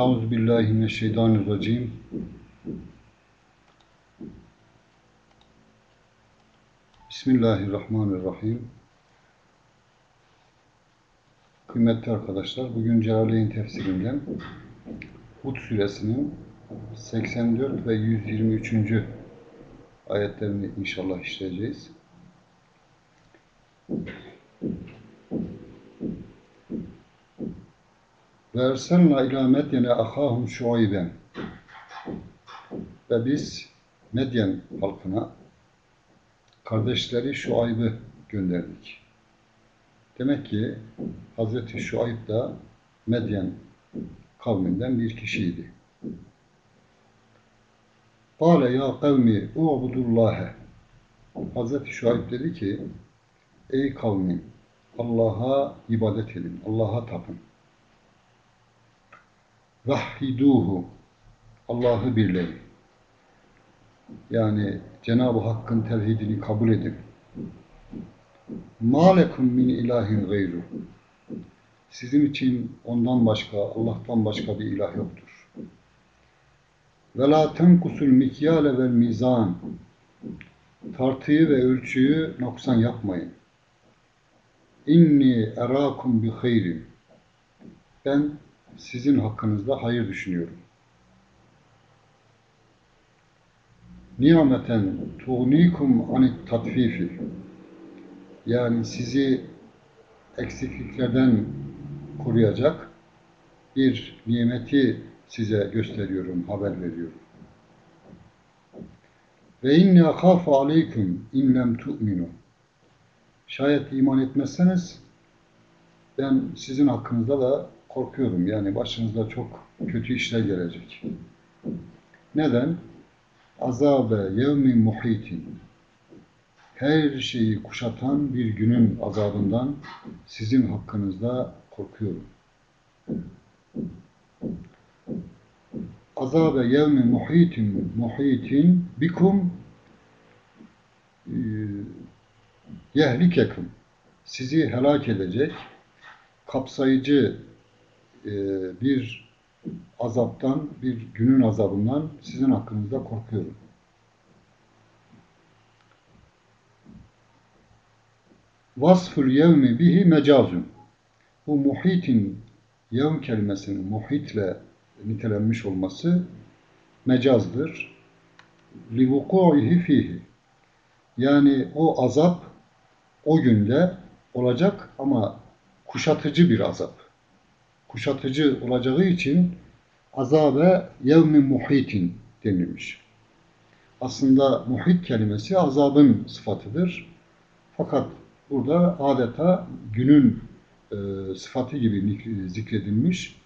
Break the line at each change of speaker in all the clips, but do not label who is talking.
Euzu billahi mineşşeytanirracim. Bismillahirrahmanirrahim. Kıymetli arkadaşlar, bugün Celaleyn tefsirinden Hud suresinin 84 ve 123. ayetlerini inşallah işleyeceğiz. Ve erselna ila Medyen'e ahahum şuayben. Ve biz Medyen halkına kardeşleri Şuayb'ı gönderdik. Demek ki Hazreti Şuayb da Medyen kavminden bir kişiydi. Kale ya kavmi u'budullâhe. Hazreti Şuayb dedi ki, ey kavmim Allah'a ibadet edin, Allah'a tapın. Vahhiduhu. Allah'ı birleyin. Yani Cenab-ı Hakk'ın tevhidini kabul edin. Ma lekum min ilahin gayru. Sizin için ondan başka, Allah'tan başka bir ilah yoktur. Ve la tenkusul mikyale vel mizan. Tartıyı ve ölçüyü noksan yapmayın. İnni erakum bi hayrin. Ben sizin hakkınızda hayır düşünüyorum. Niyameten tuğnikum anit tatfifi. Yani sizi eksikliklerden koruyacak bir nimeti size gösteriyorum, haber veriyorum. Ve inni akhafu aleyküm in lem tu'minu. Şayet iman etmezseniz ben sizin hakkınızda da korkuyorum. Yani başınızda çok kötü işler gelecek. Neden? Azabe yevmin muhitin. Her şeyi kuşatan bir günün azabından sizin hakkınızda korkuyorum. Azabe yevmin muhitin muhitin bikum yehlikekum. Sizi helak edecek kapsayıcı e, bir azaptan, bir günün azabından sizin hakkınızda korkuyorum. Vasful yevmi bihi mecazun. Bu muhitin yevm kelimesinin muhitle nitelenmiş olması mecazdır. Livuku'ihi fihi. Yani o azap o günde olacak ama kuşatıcı bir azap. Kuşatıcı olacağı için azabe yevmi muhitin denilmiş. Aslında muhit kelimesi azabın sıfatıdır. Fakat burada adeta günün e, sıfatı gibi zikredilmiş.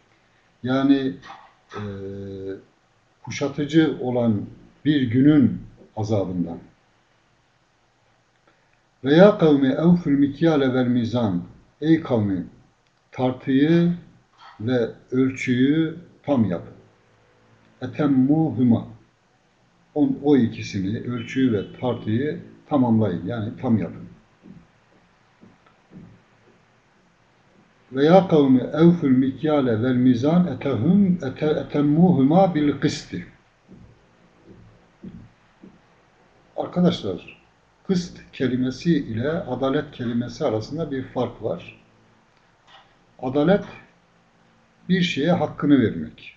Yani e, kuşatıcı olan bir günün azabından. Veya kavmi evfül mikyale vel mizan. Ey kavmi tartıyı ve ölçüyü tam yap. Etemmuhuma. On, o ikisini, ölçüyü ve tartıyı tamamlayın. Yani tam yapın. Veya kavmi evfül mikyale vel mizan etehum ete, etemmuhuma bil kısti. Arkadaşlar, kıst kelimesi ile adalet kelimesi arasında bir fark var. Adalet bir şeye hakkını vermek,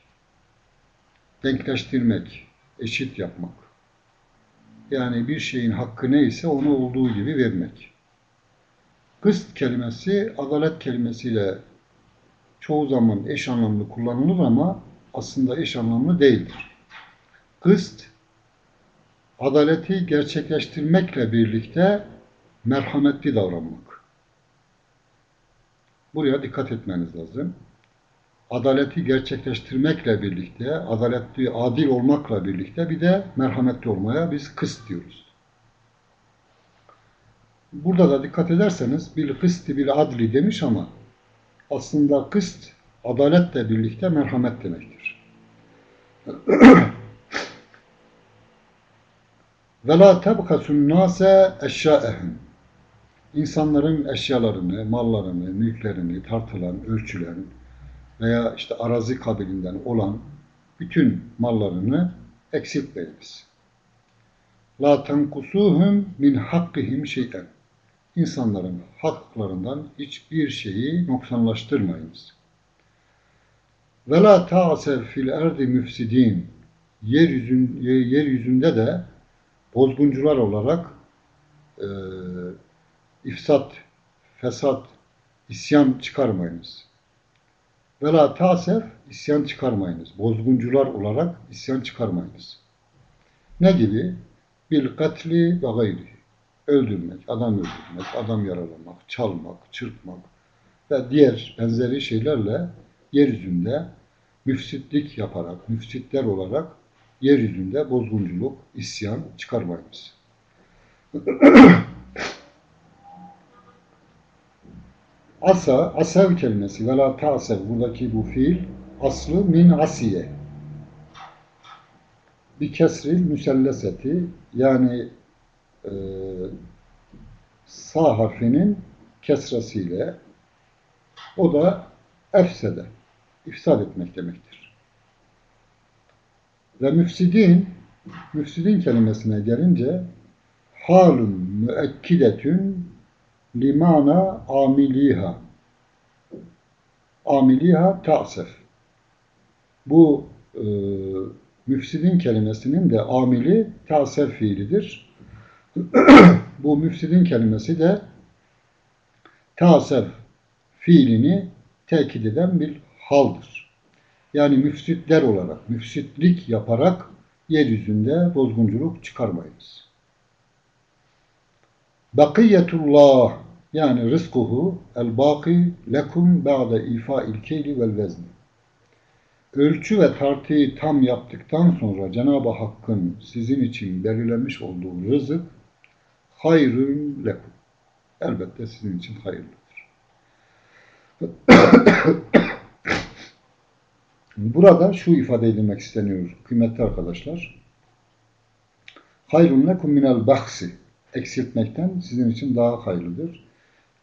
denkleştirmek, eşit yapmak. Yani bir şeyin hakkı neyse onu olduğu gibi vermek. Kıst kelimesi adalet kelimesiyle çoğu zaman eş anlamlı kullanılır ama aslında eş anlamlı değildir. Kıst, adaleti gerçekleştirmekle birlikte merhametli davranmak. Buraya dikkat etmeniz lazım. Adaleti gerçekleştirmekle birlikte, adaletli, adil olmakla birlikte bir de merhametli olmaya biz kıst diyoruz. Burada da dikkat ederseniz bil kısti bil adli demiş ama aslında kıst adaletle birlikte merhamet demektir. Ve la tebkasun nase eşyaehum. İnsanların eşyalarını, mallarını, mülklerini tartılan, ölçülen, veya işte arazi kabilinden olan bütün mallarını eksiltmeyiniz. La tenkusuhum min hakkihim şey'en. İnsanların haklarından hiçbir şeyi noksanlaştırmayınız. Ve la ta'sev fil erdi müfsidin. Yeryüzün, yeryüzünde de bozguncular olarak e, ifsat, fesat, isyan çıkarmayınız. Ve la ta'sef, isyan çıkarmayınız. Bozguncular olarak isyan çıkarmayınız. Ne gibi? Bil katli ve gayri. Öldürmek, adam öldürmek, adam yaralamak, çalmak, çırpmak ve diğer benzeri şeylerle yeryüzünde müfsitlik yaparak, müfsitler olarak yeryüzünde bozgunculuk, isyan çıkarmayınız. Asa, asev kelimesi. Ve la ta'sev. Buradaki bu fiil aslı min asiye. Bir kesril müselleseti. Yani e, sağ harfinin kesresiyle. O da efsede, ifsad etmek demektir. Ve müfsidin, müfsidin kelimesine gelince halun müekkidetün limana amiliha. Amiliha ta'sef. Bu e, müfsidin kelimesinin de amili ta'sef fiilidir. Bu müfsidin kelimesi de ta'sef fiilini tekit eden bir haldır. Yani müfsitler olarak, müfsitlik yaparak yeryüzünde bozgunculuk çıkarmayınız. Bakiyetullah yani rızkuhu el baki lekum ba'de ifa'il keyli vel vezni. Ölçü ve tartıyı tam yaptıktan sonra Cenab-ı Hakk'ın sizin için belirlemiş olduğu rızık hayrün lekum. Elbette sizin için hayırlıdır. Burada şu ifade edilmek isteniyor kıymetli arkadaşlar. Hayrun lekum minel bahsi eksiltmekten sizin için daha hayırlıdır.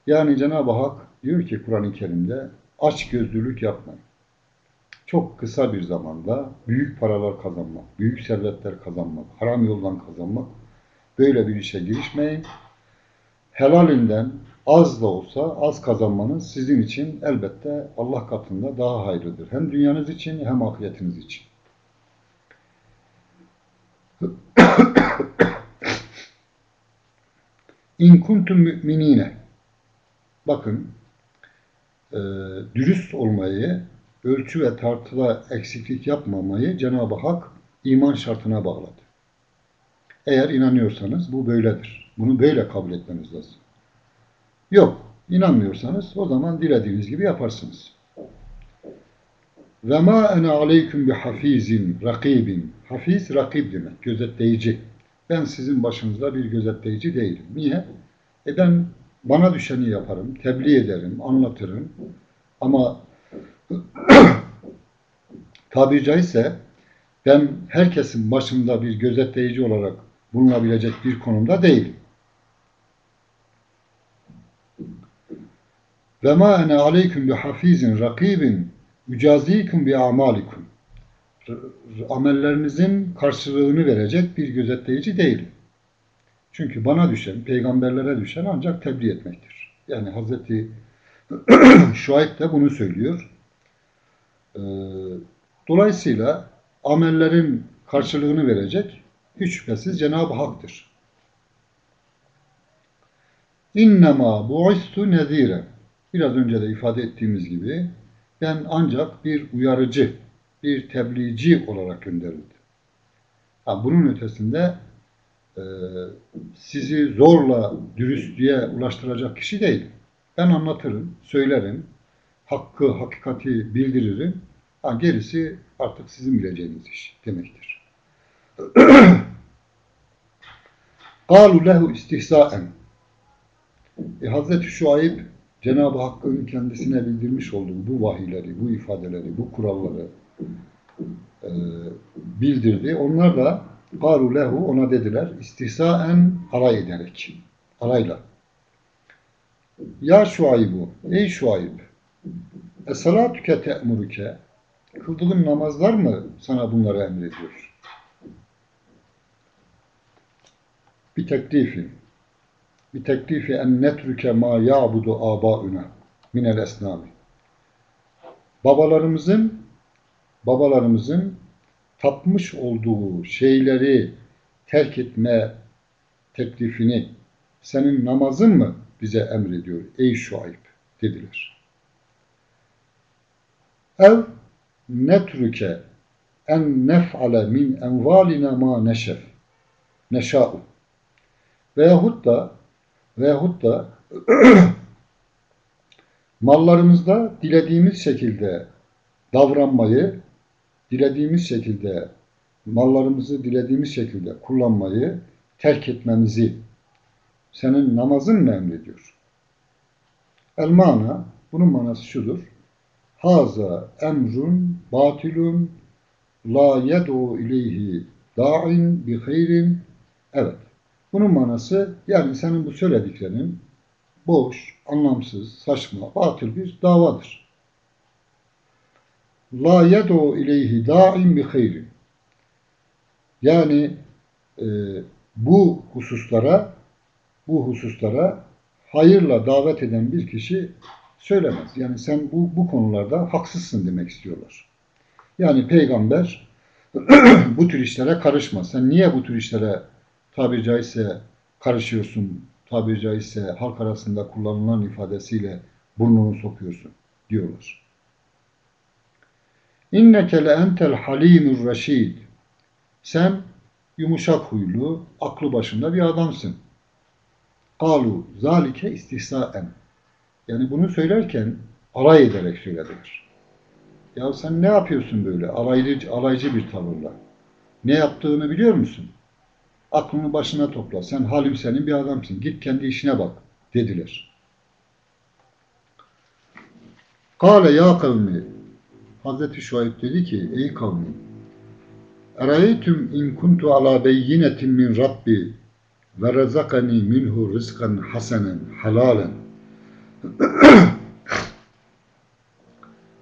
Yani Cenab-ı Hak diyor ki Kur'an-ı Kerim'de aç gözlülük yapmayın. Çok kısa bir zamanda büyük paralar kazanmak, büyük servetler kazanmak, haram yoldan kazanmak böyle bir işe girişmeyin. Helalinden az da olsa az kazanmanız sizin için elbette Allah katında daha hayırlıdır. Hem dünyanız için hem ahiretiniz için. İn kuntum müminine. Bakın, e, dürüst olmayı, ölçü ve tartıda eksiklik yapmamayı Cenab-ı Hak iman şartına bağladı. Eğer inanıyorsanız bu böyledir. Bunu böyle kabul etmeniz lazım. Yok, inanmıyorsanız o zaman dilediğiniz gibi yaparsınız. Ve ma ene aleyküm bi hafizin, rakibin. Hafiz, rakib demek, gözetleyici. Ben sizin başınızda bir gözetleyici değilim. Niye? E ben bana düşeni yaparım, tebliğ ederim, anlatırım. Ama tabiri caizse ben herkesin başında bir gözetleyici olarak bulunabilecek bir konumda değilim. Ve ma ene aleyküm bi hafizin rakibin yücazikum bi amalikum amellerinizin karşılığını verecek bir gözetleyici değilim. Çünkü bana düşen, peygamberlere düşen ancak tebliğ etmektir. Yani Hazreti Şuayb de bunu söylüyor. Ee, dolayısıyla amellerin karşılığını verecek hiç şüphesiz Cenab-ı Hak'tır. İnnemâ bu'istu nezîre. Biraz önce de ifade ettiğimiz gibi ben ancak bir uyarıcı, bir tebliğci olarak gönderildi. Ha, bunun ötesinde sizi zorla dürüstlüğe ulaştıracak kişi değil. Ben anlatırım, söylerim, hakkı, hakikati bildiririm. Ha, gerisi artık sizin bileceğiniz iş demektir. قَالُوا lehu istihzaen. E, Hazreti Şuayb Cenab-ı Hakk'ın kendisine bildirmiş olduğu bu vahiyleri, bu ifadeleri, bu kuralları, e, bildirdi. Onlar da galu lehu ona dediler istihsaen alay ederek. Alayla. Ya Şuaybu, ey Şuayb Esalatüke te'muruke Kıldığın namazlar mı sana bunları emrediyor? Bir teklifi. Bir teklifi en netruke ma ya'budu abauna minel esnami. Babalarımızın babalarımızın tapmış olduğu şeyleri terk etme teklifini senin namazın mı bize emrediyor ey Şuayb dediler. Ev netruke en nef'ale min envalina ma neşef neşa'u veyahut da veyahut da mallarımızda dilediğimiz şekilde davranmayı dilediğimiz şekilde mallarımızı dilediğimiz şekilde kullanmayı terk etmemizi senin namazın mı emrediyor? El mana, bunun manası şudur. Haza emrun batilun la yed'u ileyhi da'in bi hayrin. Evet. Bunun manası yani senin bu söylediklerin boş, anlamsız, saçma, batıl bir davadır. La yed'u ileyhi da'in bi hayrin. Yani e, bu hususlara bu hususlara hayırla davet eden bir kişi söylemez. Yani sen bu, bu konularda haksızsın demek istiyorlar. Yani peygamber bu tür işlere karışma. Sen niye bu tür işlere tabiri caizse karışıyorsun, tabiri caizse halk arasında kullanılan ifadesiyle burnunu sokuyorsun diyorlar. İnneke le entel halimur reşid. Sen yumuşak huylu, aklı başında bir adamsın. Kalu zalike istihsaen. Yani bunu söylerken alay ederek söylediler. Ya sen ne yapıyorsun böyle alaycı, alaycı bir tavırla? Ne yaptığını biliyor musun? Aklını başına topla. Sen halim senin bir adamsın. Git kendi işine bak dediler. Kale ya kavmi Hazreti Şuayb dedi ki ey kavmi Erayetüm in kuntu ala beyyinetin min Rabbi ve rezakani minhu rızkan hasenen halalen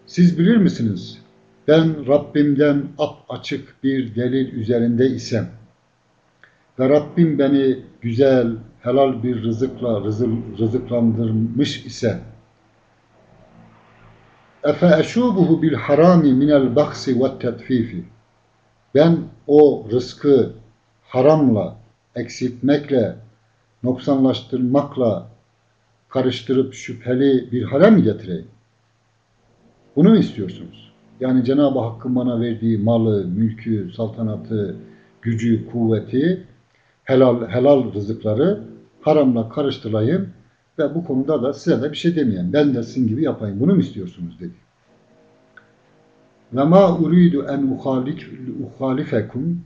Siz bilir misiniz? Ben Rabbimden ap açık bir delil üzerinde isem ve Rabbim beni güzel, helal bir rızıkla rızıklandırmış ise efe eşubuhu bil harami minel baksi ve tetfifi ben o rızkı haramla, eksiltmekle, noksanlaştırmakla karıştırıp şüpheli bir hale mi getireyim? Bunu mu istiyorsunuz? Yani Cenab-ı Hakk'ın bana verdiği malı, mülkü, saltanatı, gücü, kuvveti, helal, helal rızıkları haramla karıştırayım ve bu konuda da size de bir şey demeyen, ben de sizin gibi yapayım. Bunu mu istiyorsunuz dedi. Ve ma uridu en uhalifekum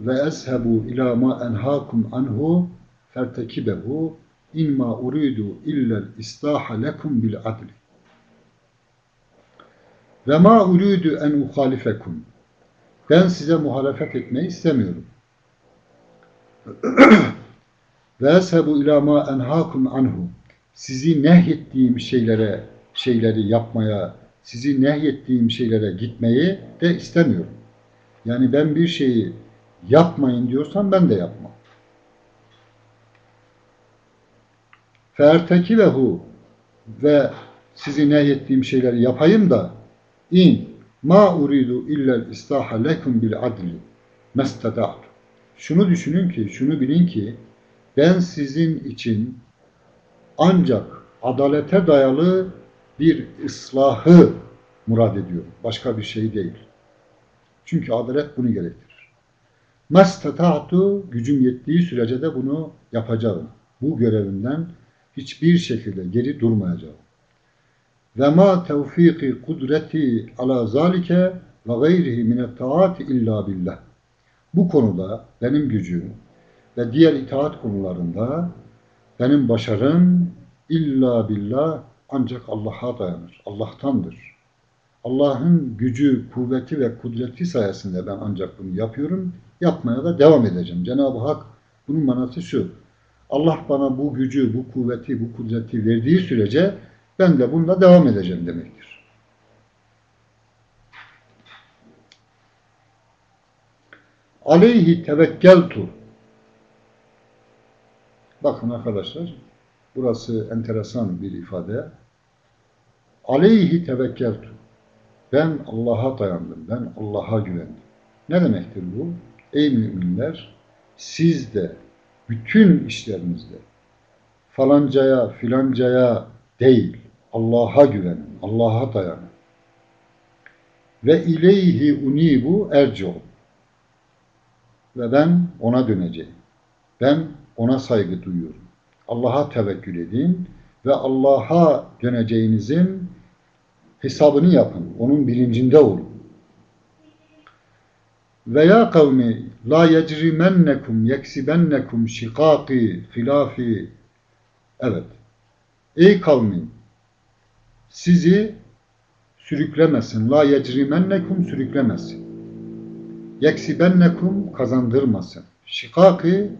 ve ezhebu ila ma enhakum anhu fertekibehu inma uridu illel islaha lekum bil adli. Ve ma uridu en uhalifekum. Ben size muhalefet etmeyi istemiyorum. Ve eshebu ila ma enhakum anhu. Sizi nehyettiğim şeylere, şeyleri yapmaya, sizi nehyettiğim şeylere gitmeyi de istemiyorum. Yani ben bir şeyi yapmayın diyorsam ben de yapmam. Fertekivehu ve sizi nehyettiğim şeyleri yapayım da in ma uridu illel istaha lekum bil adli mestada'tu. Şunu düşünün ki, şunu bilin ki ben sizin için ancak adalete dayalı bir ıslahı murad ediyorum. Başka bir şey değil. Çünkü adalet bunu gerektirir. Mastata'tu gücüm yettiği sürece de bunu yapacağım. Bu görevimden hiçbir şekilde geri durmayacağım. Ve ma tevfiki kudreti ala zalike ve gayrihi minet taati illa billah. Bu konuda benim gücüm ve diğer itaat konularında benim başarım illa billah ancak Allah'a dayanır. Allah'tandır. Allah'ın gücü, kuvveti ve kudreti sayesinde ben ancak bunu yapıyorum. Yapmaya da devam edeceğim. Cenab-ı Hak bunun manası şu. Allah bana bu gücü, bu kuvveti, bu kudreti verdiği sürece ben de bununla devam edeceğim demektir. Aleyhi tevekkeltu Bakın arkadaşlar, burası enteresan bir ifade. Aleyhi tevekkeltu. Ben Allah'a dayandım, ben Allah'a güvendim. Ne demektir bu? Ey müminler, siz de bütün işlerinizde falancaya, filancaya değil, Allah'a güvenin, Allah'a dayanın. Ve ileyhi unibu erci'u. Ve ben ona döneceğim. Ben ona saygı duyuyorum. Allah'a tevekkül edin ve Allah'a döneceğinizin hesabını yapın. Onun bilincinde olun. Ve ya kavmi la yecrimennekum yeksibennekum şikaki hilafi Evet. Ey kavmin sizi sürüklemesin. La yecrimennekum sürüklemesin. Yeksibennekum kazandırmasın. Şikaki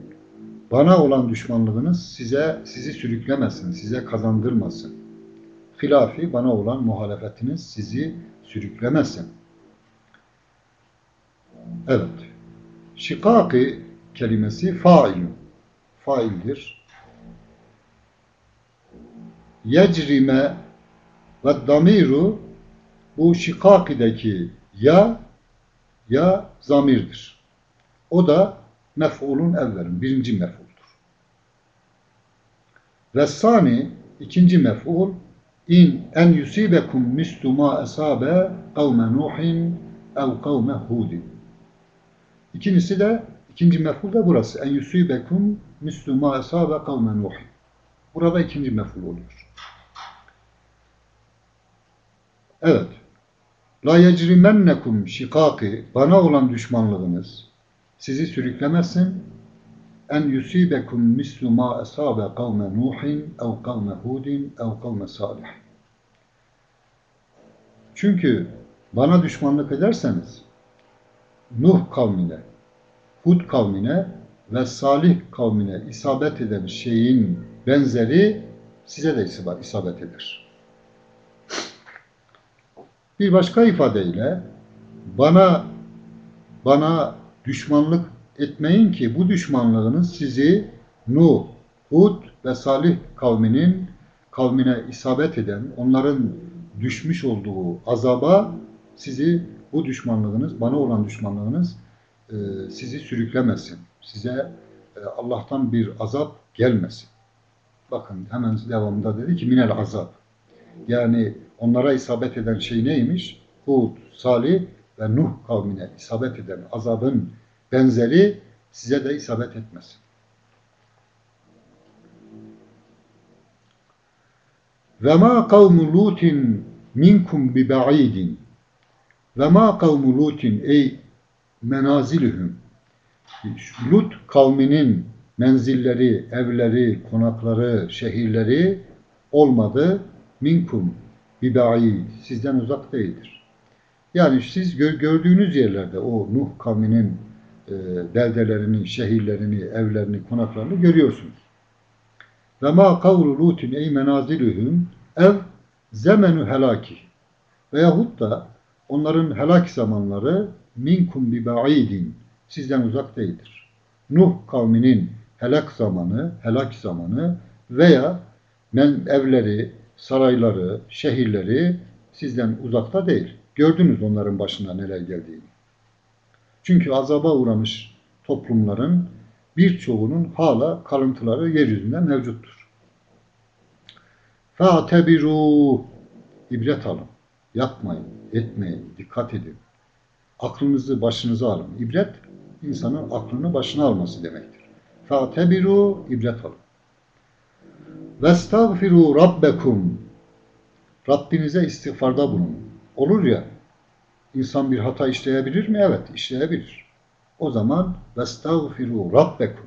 bana olan düşmanlığınız size sizi sürüklemesin, size kazandırmasın. Hilafi bana olan muhalefetiniz sizi sürüklemesin. Evet. Şikaki kelimesi failun. Faildir. Yecrime ve damiru bu şikakideki ya ya zamirdir. O da mef'ulun evvelin, birinci mef'uldur. Ve sani, ikinci mef'ul, in en yusibekum mislu ma esabe kavme Nuhin ev kavme Hudin. İkincisi de, ikinci mef'ul da burası. En yusibekum mislu ma esabe kavme Nuhin. Burada ikinci mef'ul oluyor. Evet. La yecrimennekum şikaki bana olan düşmanlığınız sizi sürüklemesin. En yusibekum mislu ma esabe kavme Nuhin ev kavme Hudin ev kavme Salih. Çünkü bana düşmanlık ederseniz Nuh kavmine, Hud kavmine ve Salih kavmine isabet eden şeyin benzeri size de isabet eder. Bir başka ifadeyle bana bana düşmanlık etmeyin ki bu düşmanlığınız sizi Nuh, Hud ve Salih kavminin kavmine isabet eden, onların düşmüş olduğu azaba sizi bu düşmanlığınız, bana olan düşmanlığınız e, sizi sürüklemesin. Size e, Allah'tan bir azap gelmesin. Bakın hemen devamında dedi ki minel azap. Yani onlara isabet eden şey neymiş? Hud, Salih ve Nuh kavmine isabet eden azabın benzeri size de isabet etmesin. Ve ma kavmu Lutin minkum bi ba'idin. Ve ma kavmu Lutin ey menazilühüm. Lut kavminin menzilleri, evleri, konakları, şehirleri olmadı. Minkum bibai sizden uzak değildir. Yani siz gördüğünüz yerlerde o Nuh kavminin e, beldelerini, şehirlerini, evlerini, konaklarını görüyorsunuz. Ve ma kavlu lutin ey menazilühüm ev zemenu helaki veyahut da onların helak zamanları minkum bibaidin sizden uzak değildir. Nuh kavminin helak zamanı, helak zamanı veya men evleri, sarayları, şehirleri sizden uzakta değil. Gördünüz onların başına neler geldiğini. Çünkü azaba uğramış toplumların birçoğunun hala kalıntıları yeryüzünde mevcuttur. Fa'tebiru ibret alın. Yapmayın, etmeyin, dikkat edin. Aklınızı başınıza alın. İbret insanın aklını başına alması demektir. Fa'tebiru ibret alın. Vestagfiru rabbekum. Rabbinize istiğfarda bulunun. Olur ya insan bir hata işleyebilir mi? Evet, işleyebilir. O zaman vestagfiru rabbekum.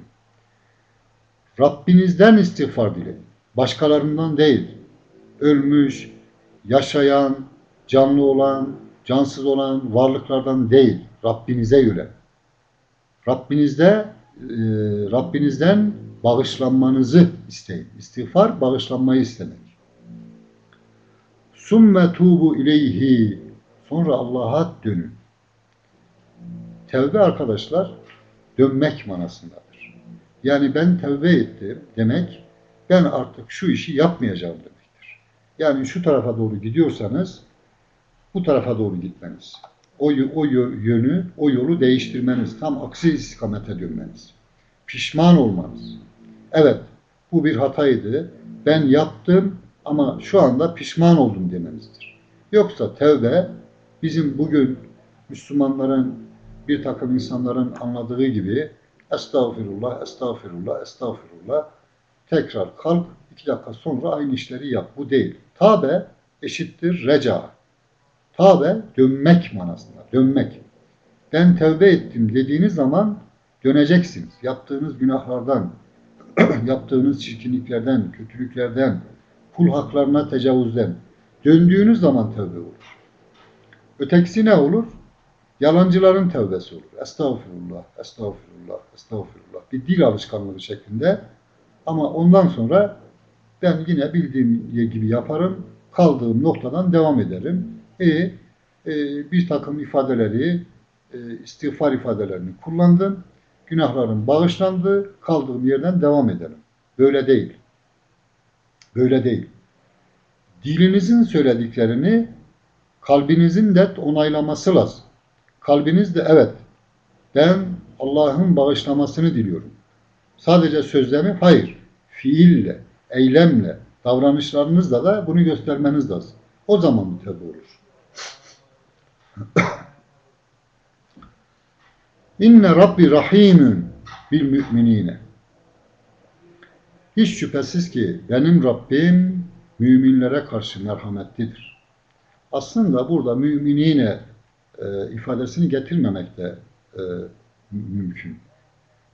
Rabbinizden istiğfar dileyin. Başkalarından değil. Ölmüş, yaşayan, canlı olan, cansız olan varlıklardan değil. Rabbinize yönelik. Rabbinizde e, Rabbinizden bağışlanmanızı isteyin. İstiğfar bağışlanmayı istemek. Summe tubu ileyhi sonra Allah'a dönün. Tevbe arkadaşlar dönmek manasındadır. Yani ben tevbe ettim demek, ben artık şu işi yapmayacağım demektir. Yani şu tarafa doğru gidiyorsanız, bu tarafa doğru gitmeniz. O, o yönü, o yolu değiştirmeniz, tam aksi istikamete dönmeniz. Pişman olmanız. Evet, bu bir hataydı. Ben yaptım ama şu anda pişman oldum demenizdir. Yoksa tevbe bizim bugün Müslümanların bir takım insanların anladığı gibi estağfirullah, estağfirullah, estağfirullah tekrar kalk iki dakika sonra aynı işleri yap. Bu değil. Tabe eşittir reca. Tabe dönmek manasında. Dönmek. Ben tevbe ettim dediğiniz zaman döneceksiniz. Yaptığınız günahlardan, yaptığınız çirkinliklerden, kötülüklerden, kul haklarına tecavüzden döndüğünüz zaman tövbe olur. Ötekisi ne olur? Yalancıların tövbesi olur. Estağfurullah, estağfurullah, estağfurullah. Bir dil alışkanlığı şeklinde. Ama ondan sonra ben yine bildiğim gibi yaparım. Kaldığım noktadan devam ederim. E, e bir takım ifadeleri, e, istiğfar ifadelerini kullandım. Günahlarım bağışlandı. Kaldığım yerden devam ederim. Böyle değil. Böyle değil. Dilinizin söylediklerini kalbinizin de onaylaması lazım. Kalbiniz de evet ben Allah'ın bağışlamasını diliyorum. Sadece sözle mi? Hayır. Fiille, eylemle, davranışlarınızla da bunu göstermeniz lazım. O zaman tövbe olur. İnne Rabbi rahimun bil müminine. Hiç şüphesiz ki benim Rabbim müminlere karşı merhametlidir. Aslında burada müminine e, ifadesini getirmemek de e, mümkün.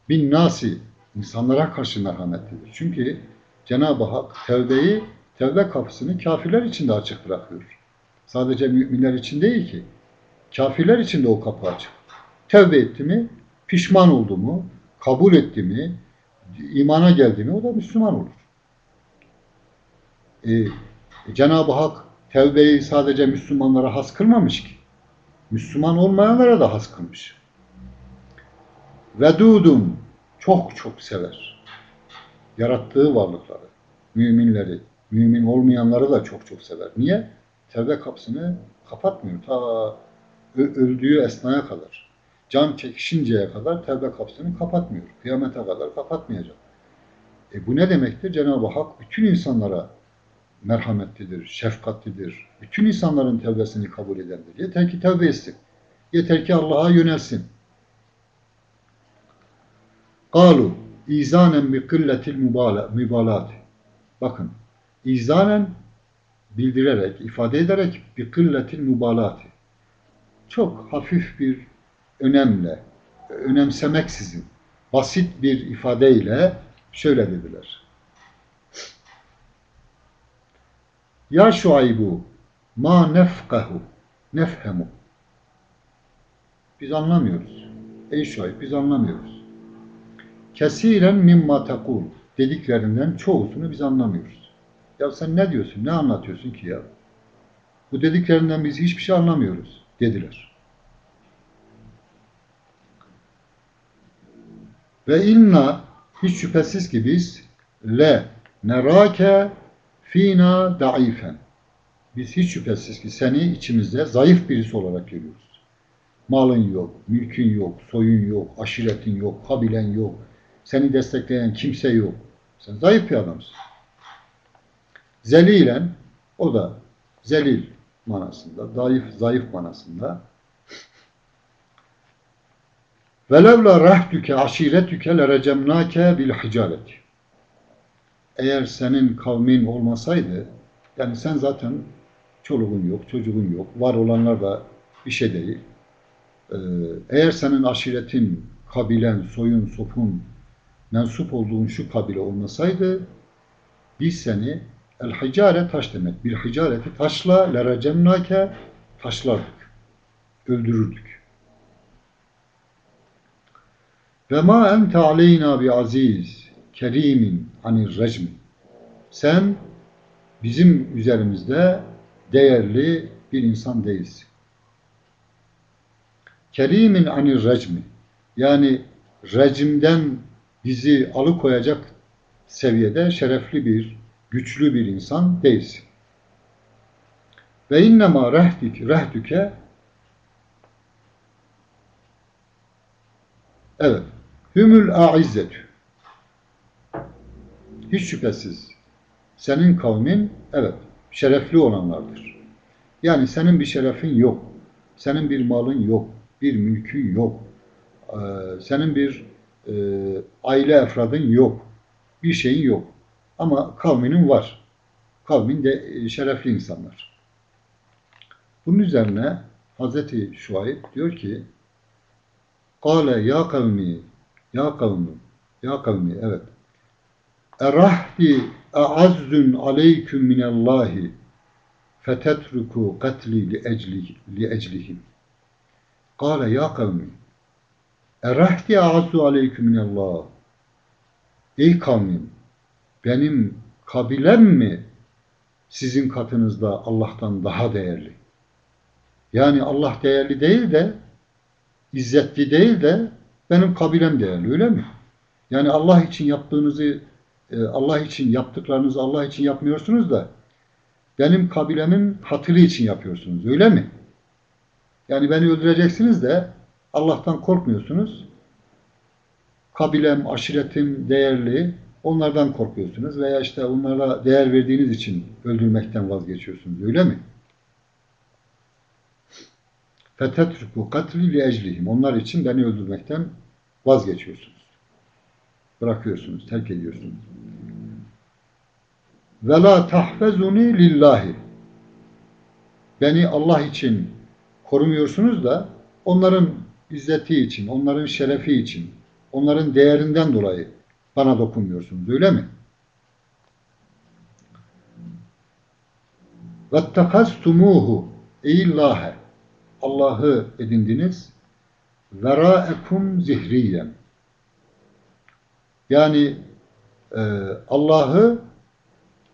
Bin nasi insanlara karşı merhametlidir. Çünkü Cenab-ı Hak tevbeyi, tevbe kapısını kafirler için de açık bırakıyor. Sadece müminler için değil ki. Kafirler için de o kapı açık. Tevbe etti mi, pişman oldu mu, kabul etti mi, imana geldi mi o da Müslüman olur. Ee, Cenab-ı Hak tevbeyi sadece Müslümanlara has kılmamış ki. Müslüman olmayanlara da has kılmış. Vedudun çok çok sever. Yarattığı varlıkları, müminleri, mümin olmayanları da çok çok sever. Niye? Tevbe kapısını kapatmıyor. Ta öldüğü esnaya kadar. Can çekişinceye kadar tevbe kapısını kapatmıyor. Kıyamete kadar kapatmayacak. E bu ne demektir? Cenab-ı Hak bütün insanlara merhametlidir, şefkatlidir. Bütün insanların tevbesini kabul edendir. Yeter ki tevbe etsin. Yeter ki Allah'a yönelsin. Kalu izanen bi kılletil. Bakın, izanen bildirerek, ifade ederek bir kılletil mübalati. Çok hafif bir önemle, önemsemeksizin, basit bir ifadeyle şöyle dediler. Ya Şuaybu ma nefkahu nefhemu Biz anlamıyoruz. Ey Şuayb biz anlamıyoruz. Kesiren mimma tekul dediklerinden çoğusunu biz anlamıyoruz. Ya sen ne diyorsun, ne anlatıyorsun ki ya? Bu dediklerinden biz hiçbir şey anlamıyoruz dediler. Ve inna hiç şüphesiz ki biz le nerake fina daifen. Biz hiç şüphesiz ki seni içimizde zayıf birisi olarak görüyoruz. Malın yok, mülkün yok, soyun yok, aşiretin yok, kabilen yok. Seni destekleyen kimse yok. Sen zayıf bir adamsın. Zelilen, o da zelil manasında, zayıf, zayıf manasında. Velevla rahdüke aşiretüke lerecemnake bil hicareti eğer senin kavmin olmasaydı, yani sen zaten çoluğun yok, çocuğun yok, var olanlar da bir şey değil. Ee, eğer senin aşiretin, kabilen, soyun, sopun, mensup olduğun şu kabile olmasaydı, biz seni el hicare taş demek. Bir hicareti taşla lerecemnake taşlardık. Öldürürdük. Ve ma ente aleyna bi aziz kerimin anir recmi. Sen bizim üzerimizde değerli bir insan değilsin. Kerimin anir recmi. Yani rejimden bizi alıkoyacak seviyede şerefli bir, güçlü bir insan değilsin. Ve innema rehdük, rehdüke Evet. Hümül a'izzetü. Hiç şüphesiz senin kavmin evet şerefli olanlardır. Yani senin bir şerefin yok. Senin bir malın yok. Bir mülkün yok. Ee, senin bir e, aile efradın yok. Bir şeyin yok. Ama kavminin var. Kavmin de e, şerefli insanlar. Bunun üzerine Hazreti Şuayb diyor ki Kale ya kavmi ya kavmi ya kavmi evet Erahdi a'azzun aleyküm minallahi fetetruku katli li, ecli, li eclihim. Kale ya kavmi Erahdi a'azzu aleyküm minallah Ey kavmim benim kabilem mi sizin katınızda Allah'tan daha değerli? Yani Allah değerli değil de izzetli değil de benim kabilem değerli öyle mi? Yani Allah için yaptığınızı Allah için yaptıklarınızı Allah için yapmıyorsunuz da benim kabilemin hatırı için yapıyorsunuz öyle mi? Yani beni öldüreceksiniz de Allah'tan korkmuyorsunuz. Kabilem, aşiretim değerli onlardan korkuyorsunuz veya işte onlara değer verdiğiniz için öldürmekten vazgeçiyorsunuz öyle mi? katli li eclihim. Onlar için beni öldürmekten vazgeçiyorsunuz. Bırakıyorsunuz, terk ediyorsunuz. Ve la tahfezuni lillahi. Beni Allah için korumuyorsunuz da onların izzeti için, onların şerefi için, onların değerinden dolayı bana dokunmuyorsunuz. Öyle mi? وَاتَّخَزْتُمُوهُ اِيْلَّهَ Allah'ı edindiniz. Verâekum zihriyen. yani e, Allah'ı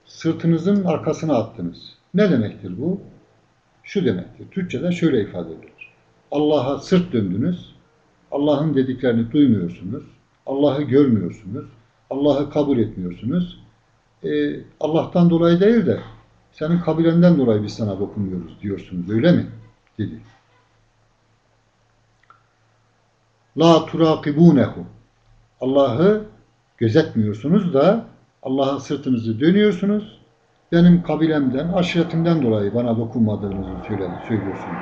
sırtınızın arkasına attınız. Ne demektir bu? Şu demektir. Türkçe'de şöyle ifade edilir. Allah'a sırt döndünüz. Allah'ın dediklerini duymuyorsunuz. Allah'ı görmüyorsunuz. Allah'ı kabul etmiyorsunuz. E, Allah'tan dolayı değil de senin kabilenden dolayı biz sana dokunmuyoruz diyorsunuz. Öyle mi? Dedi. La turakibunehu. Allah'ı gözetmiyorsunuz da Allah'a sırtınızı dönüyorsunuz. Benim kabilemden, aşiretimden dolayı bana dokunmadığınızı söylüyorsunuz.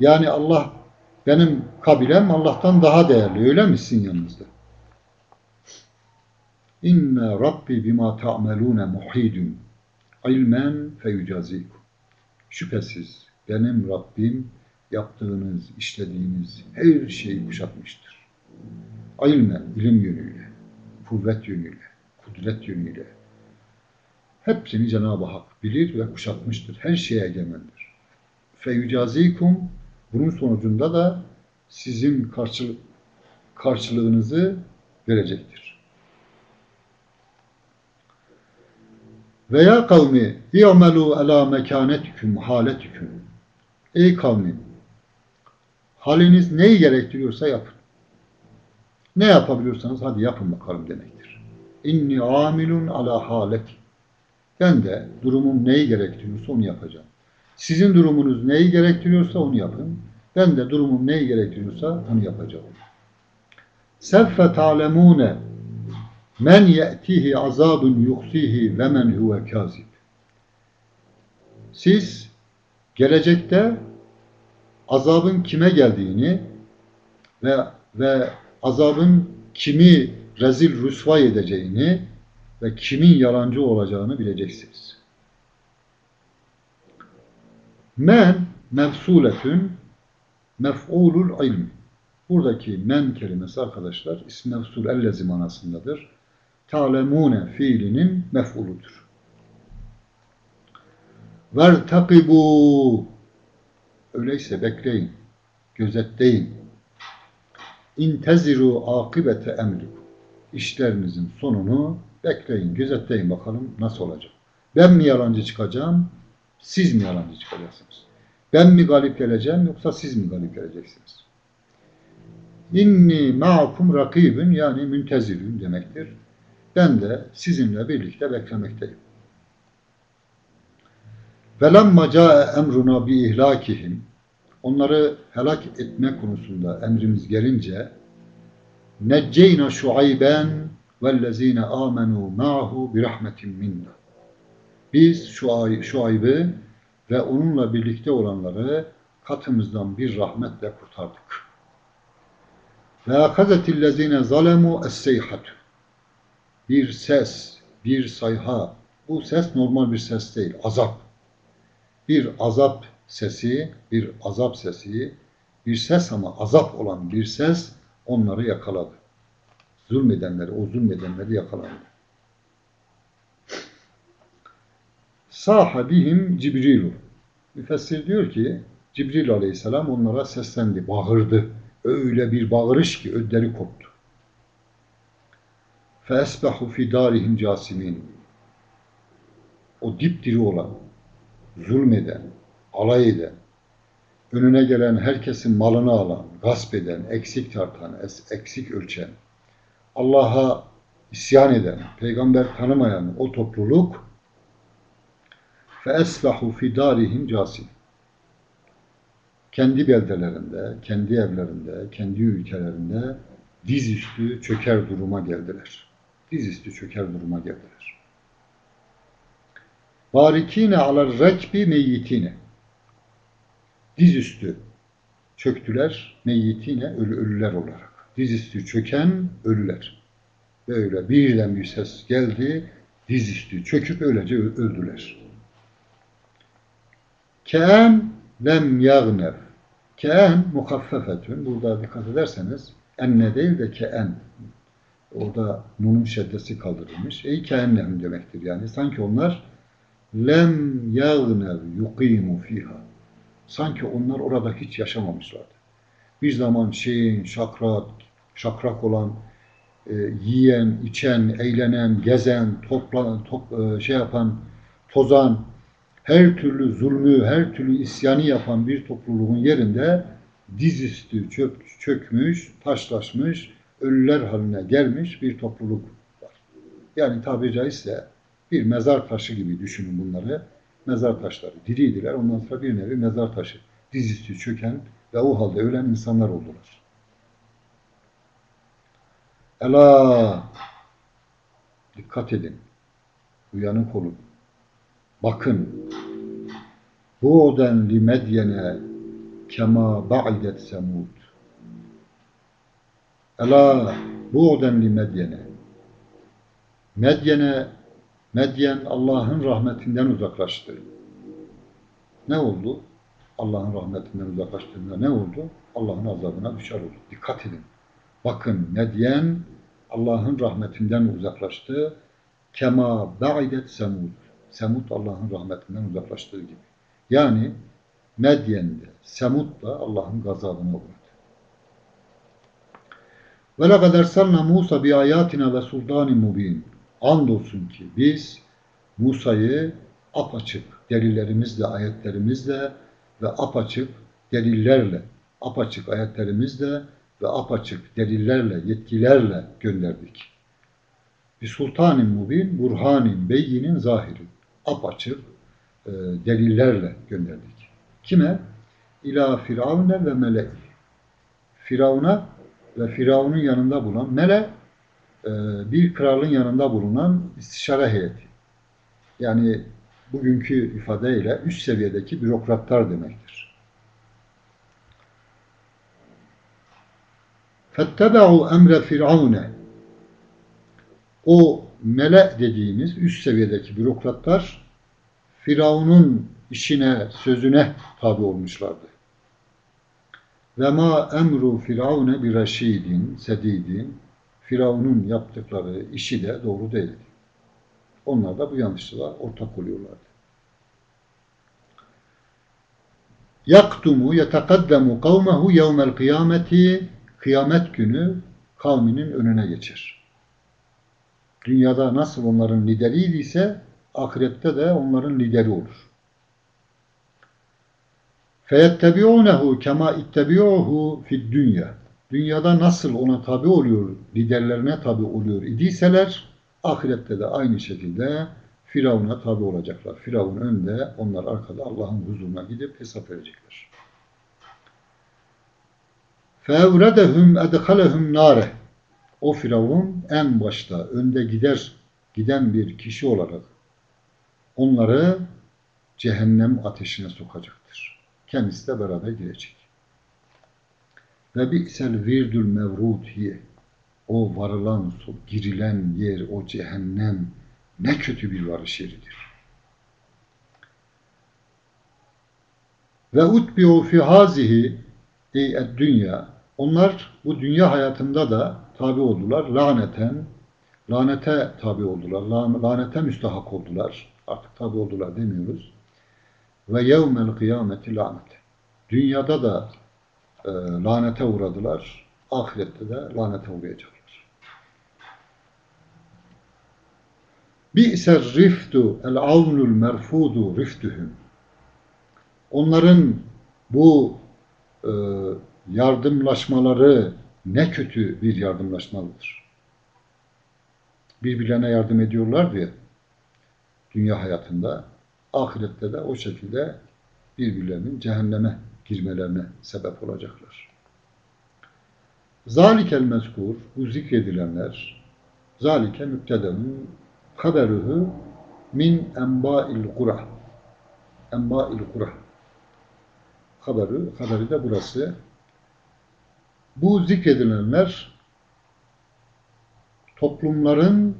Yani Allah, benim kabilem Allah'tan daha değerli. Öyle mi sizin yanınızda? İnne Rabbi bima ta'melune muhidun ilmen feyucazikum. Şüphesiz benim Rabbim yaptığınız, işlediğiniz her şeyi kuşatmıştır. Ilme, ilim yönüyle, kuvvet yönüyle, kudret yönüyle. Hepsini Cenab-ı Hak bilir ve kuşatmıştır. Her şeye egemendir. Feyücazikum bunun sonucunda da sizin karşı, karşılığınızı verecektir. Veya kavmi i'melu ala mekanetikum haletikum. Ey kavmim haliniz neyi gerektiriyorsa yapın. Ne yapabiliyorsanız hadi yapın bakalım demektir. İnni amilun ala haleti. Ben de durumum neyi gerektiriyorsa onu yapacağım. Sizin durumunuz neyi gerektiriyorsa onu yapın. Ben de durumum neyi gerektiriyorsa onu yapacağım. Seffe ta'lemune men ye'tihi azabun yuhsihi ve men huve kazib. Siz gelecekte azabın kime geldiğini ve ve azabın kimi rezil rüsvay edeceğini ve kimin yalancı olacağını bileceksiniz. Men mefsuletün mef'ulul ilm. Buradaki men kelimesi arkadaşlar ism mefsul ellezi manasındadır. Ta'lemune fiilinin mef'uludur. Vertakibu Öyleyse bekleyin, gözetleyin. İnteziru akibete emrikum. İşlerinizin sonunu bekleyin, gözetleyin bakalım nasıl olacak. Ben mi yalancı çıkacağım, siz mi yalancı çıkacaksınız? Ben mi galip geleceğim yoksa siz mi galip geleceksiniz? İnni ma'akum rakibün yani müntezirün demektir. Ben de sizinle birlikte beklemekteyim. Velemma ca'e emruna bi ihlakihim onları helak etme konusunda emrimiz gelince necceyna şuayben vellezine amenu ma'hu bi rahmetin minna. Biz şu Şuayb'ı ve onunla birlikte olanları katımızdan bir rahmetle kurtardık. Ve akazetillezine zalemu es-seyhatu. Bir ses, bir sayha. Bu ses normal bir ses değil, azap. Bir azap sesi, bir azap sesi, bir ses ama azap olan bir ses onları yakaladı. Zulmedenleri, o zulmedenleri yakaladı. Sahabihim Cibrilu. Müfessir diyor ki Cibril aleyhisselam onlara seslendi, bağırdı. Öyle bir bağırış ki ödleri koptu. فَاَسْبَحُ فِي دَارِهِمْ casimin. O dipdiri olan, zulmeden, alay eden, önüne gelen herkesin malını alan, gasp eden, eksik tartan, eksik ölçen, Allah'a isyan eden, peygamber tanımayan o topluluk فَاَسْبَحُ فِي دَارِهِمْ casim kendi beldelerinde, kendi evlerinde, kendi ülkelerinde dizüstü çöker duruma geldiler. Dizüstü çöker duruma geldiler. Barikine alar rekbi meyyitine. Dizüstü çöktüler meyyitine ölü, ölüler olarak. Dizüstü çöken ölüler. Böyle birden bir ses geldi. Dizüstü çöküp öylece öldüler. Ken lem yagnev. Ke'en mukaffefetün. Burada dikkat ederseniz enne değil de ke'en. Orada nunun şeddesi kaldırılmış. Ey ke'ennehum demektir yani. Sanki onlar lem yagnev yuqimu fiha. Sanki onlar orada hiç yaşamamışlardı. Bir zaman şeyin, şakrak, şakrak olan, e, yiyen, içen, eğlenen, gezen, topla, top, e, şey yapan, tozan, her türlü zulmü, her türlü isyanı yapan bir topluluğun yerinde dizüstü çök, çökmüş, taşlaşmış, ölüler haline gelmiş bir topluluk var. Yani tabiri caizse bir mezar taşı gibi düşünün bunları. Mezar taşları diriydiler. Ondan sonra bir nevi mezar taşı. Dizüstü çöken ve o halde ölen insanlar oldular. Ela dikkat edin. Uyanık olun. Bakın. Bu'den li medyene kema ba'idet semud. Ela bu'den li medyene. Medyene Medyen Allah'ın rahmetinden uzaklaştı. Ne oldu? Allah'ın rahmetinden uzaklaştığında ne oldu? Allah'ın azabına düşer oldu. Dikkat edin. Bakın Medyen Allah'ın rahmetinden uzaklaştı. Kema ba'idet semud. Semud Allah'ın rahmetinden uzaklaştığı gibi. Yani Medyen'de, Semud da Allah'ın gazabına uğradı. Ve lekad ersalna Musa bi ayatina ve sultanin mubin. Andolsun ki biz Musa'yı apaçık delillerimizle, ayetlerimizle ve apaçık delillerle, apaçık ayetlerimizle ve apaçık delillerle, yetkilerle gönderdik. Bir sultanin mubin, burhanin, beyinin zahiri apaçık e, delillerle gönderdik. Kime? İlâ firavune ve mele'i. Firavuna ve Firavun'un yanında bulunan mele bir kralın yanında bulunan istişare heyeti. Yani bugünkü ifadeyle üst seviyedeki bürokratlar demektir. فَاتَّبَعُوا emre firavune O mele dediğimiz üst seviyedeki bürokratlar Firavun'un işine, sözüne tabi olmuşlardı. Ve ma emru firavune bir reşidin, sedidin, Firavun'un yaptıkları işi de doğru değildi. Onlar da bu yanlışlığa ortak oluyorlardı. Yaktumu yetekaddamu kavmehu yevmel kıyameti kıyamet günü kavminin önüne geçer dünyada nasıl onların lideriydi ahirette de onların lideri olur. فَيَتَّبِعُونَهُ كَمَا اِتَّبِعُهُ فِي dünya. dünyada nasıl ona tabi oluyor, liderlerine tabi oluyor idiyseler, ahirette de aynı şekilde Firavun'a tabi olacaklar. Firavun önde, onlar arkada Allah'ın huzuruna gidip hesap verecekler. فَاَوْرَدَهُمْ اَدْخَلَهُمْ nare. O Firavun en başta önde gider, giden bir kişi olarak onları cehennem ateşine sokacaktır. Kendisi de beraber girecek. Ve bi'sel virdül mevrudiye o varılan, girilen yer, o cehennem ne kötü bir varış yeridir. Ve utbi'u fi hazihi ey dünya onlar bu dünya hayatında da tabi oldular. Laneten, lanete tabi oldular. Lanete müstahak oldular. Artık tabi oldular demiyoruz. Ve yevmel kıyameti lanet. Dünyada da e, lanete uğradılar. Ahirette de lanete uğrayacaklar. Bi'ser riftu el avnul merfudu riftühüm. Onların bu e, yardımlaşmaları ne kötü bir yardımlaşmalıdır. Birbirlerine yardım ediyorlar diye dünya hayatında, ahirette de o şekilde birbirlerinin cehenneme girmelerine sebep olacaklar. Zalikel mezkur, bu zikredilenler, zalike müptedenin haberühü min enba'il kura. Enba'il kura. Haberi, haberi de burası. Bu zikredilenler toplumların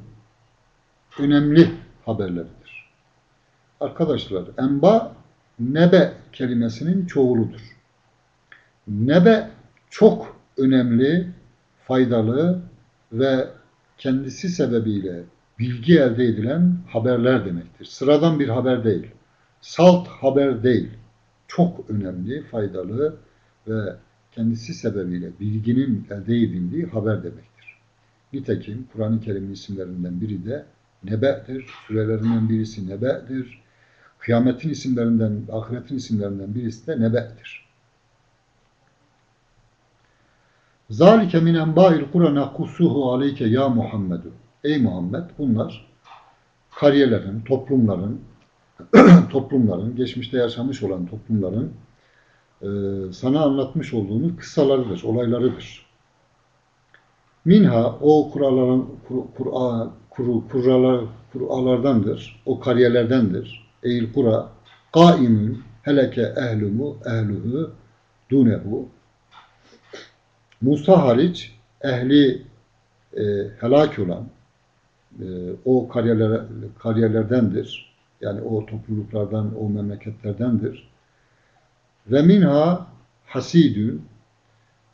önemli haberleridir. Arkadaşlar, enba nebe kelimesinin çoğuludur. Nebe çok önemli, faydalı ve kendisi sebebiyle bilgi elde edilen haberler demektir. Sıradan bir haber değil. Salt haber değil. Çok önemli, faydalı ve kendisi sebebiyle bilginin elde edildiği haber demektir. Nitekim Kur'an-ı Kerim'in isimlerinden biri de Nebe'dir. Sürelerinden birisi Nebe'dir. Kıyametin isimlerinden, ahiretin isimlerinden birisi de Nebe'dir. Zalike min enba'il Kur'an'a kusuhu aleyke ya Muhammedu. Ey Muhammed bunlar kariyerlerin, toplumların, toplumların, geçmişte yaşamış olan toplumların e, sana anlatmış olduğumuz kıssalarıdır, olaylarıdır. Minha o kuralların Kur'a kuru, kurralar, kur'alardandır, o kariyerlerdendir. Eğil kura, kaimun, heleke ehlumu, ehluhu, dunehu. Musa hariç ehli e, helak olan e, o kariyerler, kariyerlerdendir. Yani o topluluklardan, o memleketlerdendir. Ve minha hasidün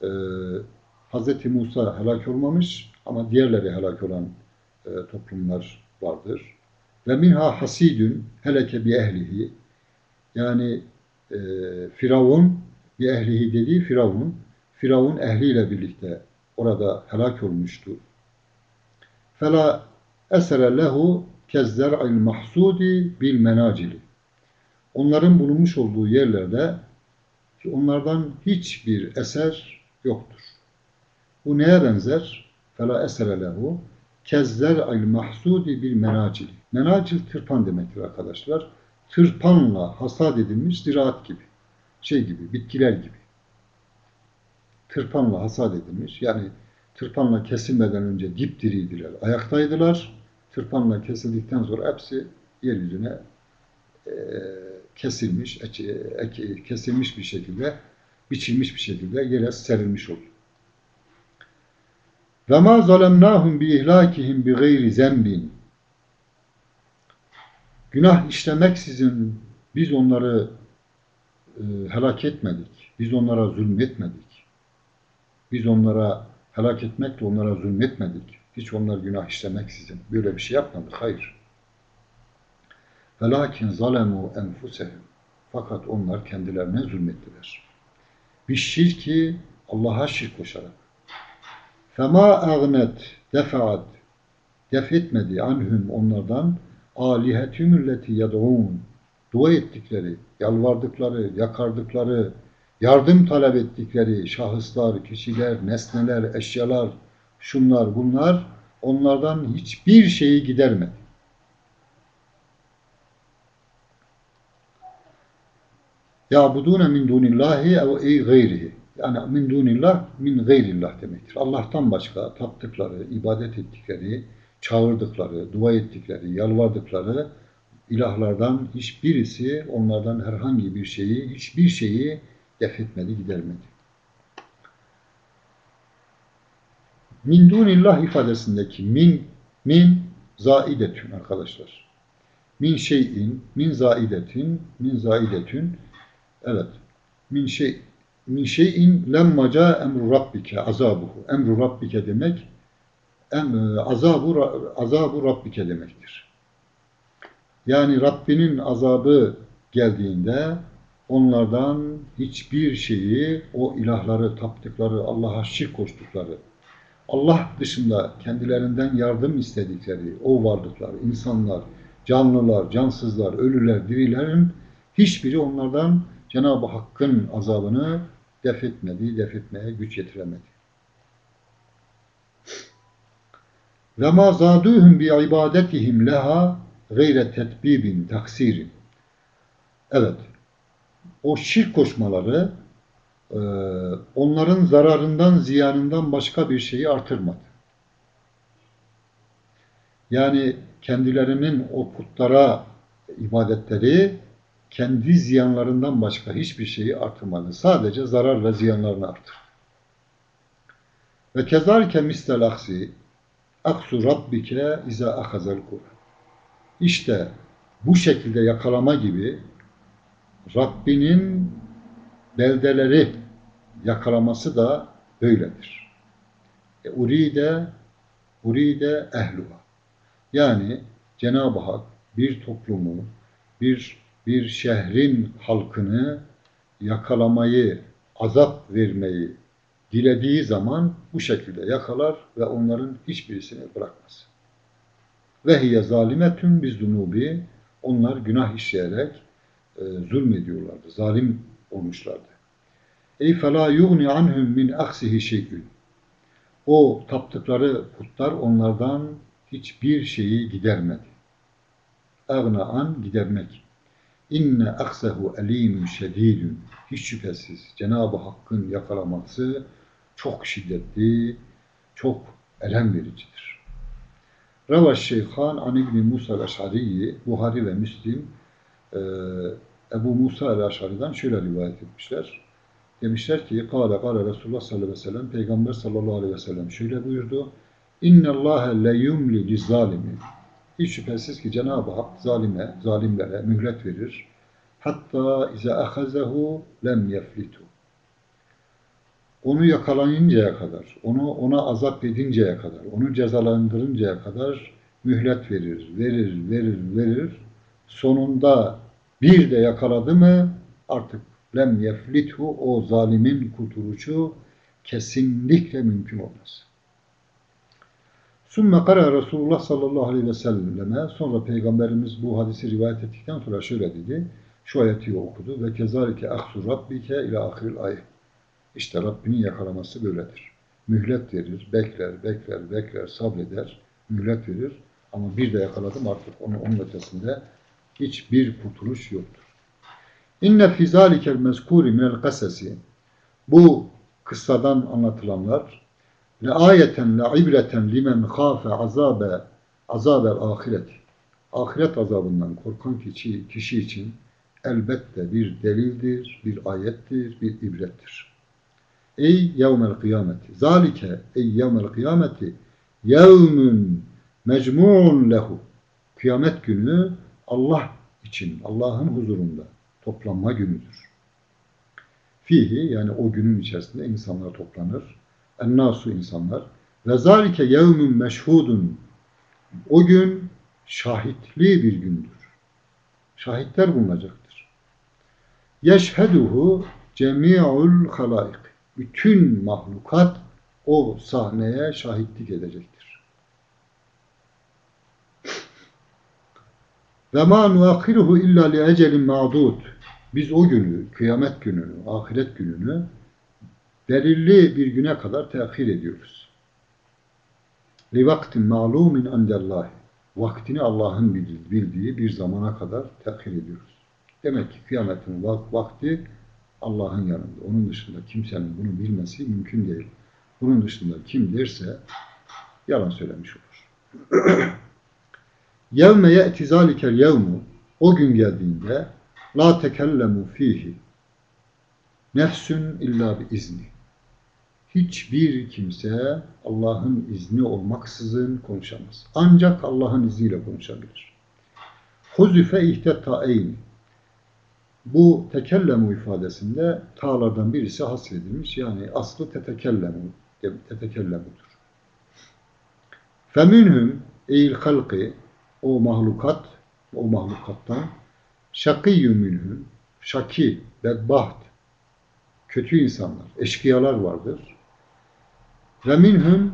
e, Hz. Musa helak olmamış ama diğerleri helak olan e, toplumlar vardır. Ve minha hasidün heleke bi ehlihi yani e, Firavun bi ehlihi dediği Firavun Firavun ehliyle birlikte orada helak olmuştur. Fela esere lehu kezzer'il mahsudi bil menacili. Onların bulunmuş olduğu yerlerde ki onlardan hiçbir eser yoktur. Bu neye benzer? Fela esere lehu kezzer'il mahsudi bil menacili. Menacil tırpan demektir arkadaşlar. Tırpanla hasat edilmiş ziraat gibi. Şey gibi, bitkiler gibi. Tırpanla hasat edilmiş. Yani tırpanla kesilmeden önce dipdiriydiler, ayaktaydılar. Tırpanla kesildikten sonra hepsi yeryüzüne e, kesilmiş, kesilmiş bir şekilde, biçilmiş bir şekilde yere serilmiş oldu. Ve ma zalemnahum bi ihlakihim bi gayri. Günah işlemeksizin biz onları e, helak etmedik. Biz onlara zulmetmedik. Biz onlara helak etmekle onlara zulmetmedik. Hiç onlar günah işlemeksizin. Böyle bir şey yapmadık. Hayır. Velakin zalemu enfusehum. Fakat onlar kendilerine zulmettiler. Bir şirki Allah'a şirk koşarak. Fema agnet defaat def etmedi anhum onlardan alihetümülleti yad'un dua ettikleri, yalvardıkları, yakardıkları yardım talep ettikleri şahıslar, kişiler, nesneler, eşyalar, şunlar bunlar onlardan hiçbir şeyi gidermedi. Ya'budune min dunillahi ev ey gayrihi. Yani min dunillah min gayrillah demektir. Allah'tan başka taptıkları, ibadet ettikleri, çağırdıkları, dua ettikleri, yalvardıkları ilahlardan hiçbirisi onlardan herhangi bir şeyi, hiçbir şeyi def etmedi, gidermedi. Min dunillah ifadesindeki min, min zaidetün arkadaşlar. Min şeyin, min zaidetin, min zaidetün evet. Min şey min şeyin lemmaca emru rabbike azabuhu. Emru rabbike demek em, azabu azabu rabbike demektir. Yani Rabbinin azabı geldiğinde onlardan hiçbir şeyi, o ilahları taptıkları, Allah'a şirk koştukları, Allah dışında kendilerinden yardım istedikleri o varlıklar, insanlar, canlılar, cansızlar, ölüler, dirilerin hiçbiri onlardan Cenab-ı Hakk'ın azabını def etmedi, def etmeye güç yetiremedi. Ve ma zaduhum bi ibadetihim leha gayre tetbibin taksirin. Evet. O şirk koşmaları e, onların zararından, ziyanından başka bir şeyi artırmadı. Yani kendilerinin o putlara ibadetleri kendi ziyanlarından başka hiçbir şeyi artırmadı. Sadece zarar ve ziyanlarını artır. Ve kezalike mistel aksi aksu rabbike iza ahazel Kur'an. İşte bu şekilde yakalama gibi Rabbinin beldeleri yakalaması da böyledir. E, uride uride ehluha. Yani Cenab-ı Hak bir toplumu, bir bir şehrin halkını yakalamayı, azap vermeyi dilediği zaman bu şekilde yakalar ve onların hiçbirisini bırakmaz. Ve hiye zalimetün biz dunubi onlar günah işleyerek e, zulmediyorlardı. Zalim olmuşlardı. Ey felâ yugni anhum min aksihi şey'ün. O taptıkları putlar onlardan hiçbir şeyi gidermedi. Agna an gidermek. İnne aksehu elimun şedidun. Hiç şüphesiz Cenab-ı Hakk'ın yakalaması çok şiddetli, çok elem vericidir. Ravaş Şeyhan an İbni Musa el-Eş'ariyi, Buhari ve Müslim e, Ebu Musa el-Eş'ari'den şöyle rivayet etmişler. Demişler ki, Kale kale Resulullah sallallahu aleyhi ve sellem, Peygamber sallallahu aleyhi ve sellem şöyle buyurdu. İnne Allahe le yumli li zalimi. Hiç şüphesiz ki Cenab-ı Hak zalime, zalimlere mühlet verir. Hatta ize ahazehu lem yeflitu. Onu yakalayıncaya kadar, onu ona azap edinceye kadar, onu cezalandırıncaya kadar mühlet verir, verir, verir, verir. Sonunda bir de yakaladı mı artık lem yeflithu o zalimin kurtuluşu kesinlikle mümkün olmaz. Sümme kara Resulullah sallallahu aleyhi ve selleme sonra Peygamberimiz bu hadisi rivayet ettikten sonra şöyle dedi. Şu ayeti okudu ve kezalike ahsu rabbike ila ahiril ayet. İşte Rabbinin yakalaması böyledir. Mühlet verir, bekler, bekler, bekler, sabreder, mühlet verir. Ama bir de yakaladım artık onun, onun ötesinde hiçbir kurtuluş yoktur. İnne fî zâlikel mezkûri minel kasesi Bu kıssadan anlatılanlar le ayeten le ibreten limen khâfe azabe azabel ahiret ahiret azabından korkan kişi, kişi için elbette bir delildir, bir ayettir, bir ibrettir. Ey yevmel kıyameti. Zalike ey yevmel kıyameti yevmün mecmu'un lehu. Kıyamet günü Allah için, Allah'ın huzurunda toplanma günüdür. Fihi yani o günün içerisinde insanlar toplanır. Ennasu insanlar. Ve zalike yevmün meşhudun. O gün şahitli bir gündür. Şahitler bulunacaktır. Yeşheduhu cemi'ul halaik. Bütün mahlukat o sahneye şahitlik edecektir. Ve ma nuakhiruhu illa li ecelin ma'dud. Biz o günü, kıyamet gününü, ahiret gününü belirli bir güne kadar tehir ediyoruz. Li vaktin ma'lumin andallahi. Vaktini Allah'ın bildiği bir zamana kadar tehir ediyoruz. Demek ki kıyametin vakti Allah'ın yanında. Onun dışında kimsenin bunu bilmesi mümkün değil. Bunun dışında kim derse yalan söylemiş olur. Yevme ye'ti zalikel yevmu o gün geldiğinde la tekellemu fihi nefsün illa bi izni. Hiçbir kimse Allah'ın izni olmaksızın konuşamaz. Ancak Allah'ın izniyle konuşabilir. Huzife ihtetaeyni. Bu tekellemu ifadesinde ta'lardan birisi hasredilmiş. Yani aslı tetekellemu, tetekellemudur. Feminhum eil halqi o mahlukat, o mahlukattan şakiyyü minhum şaki, bedbaht, kötü insanlar, eşkıyalar vardır. Ve minhum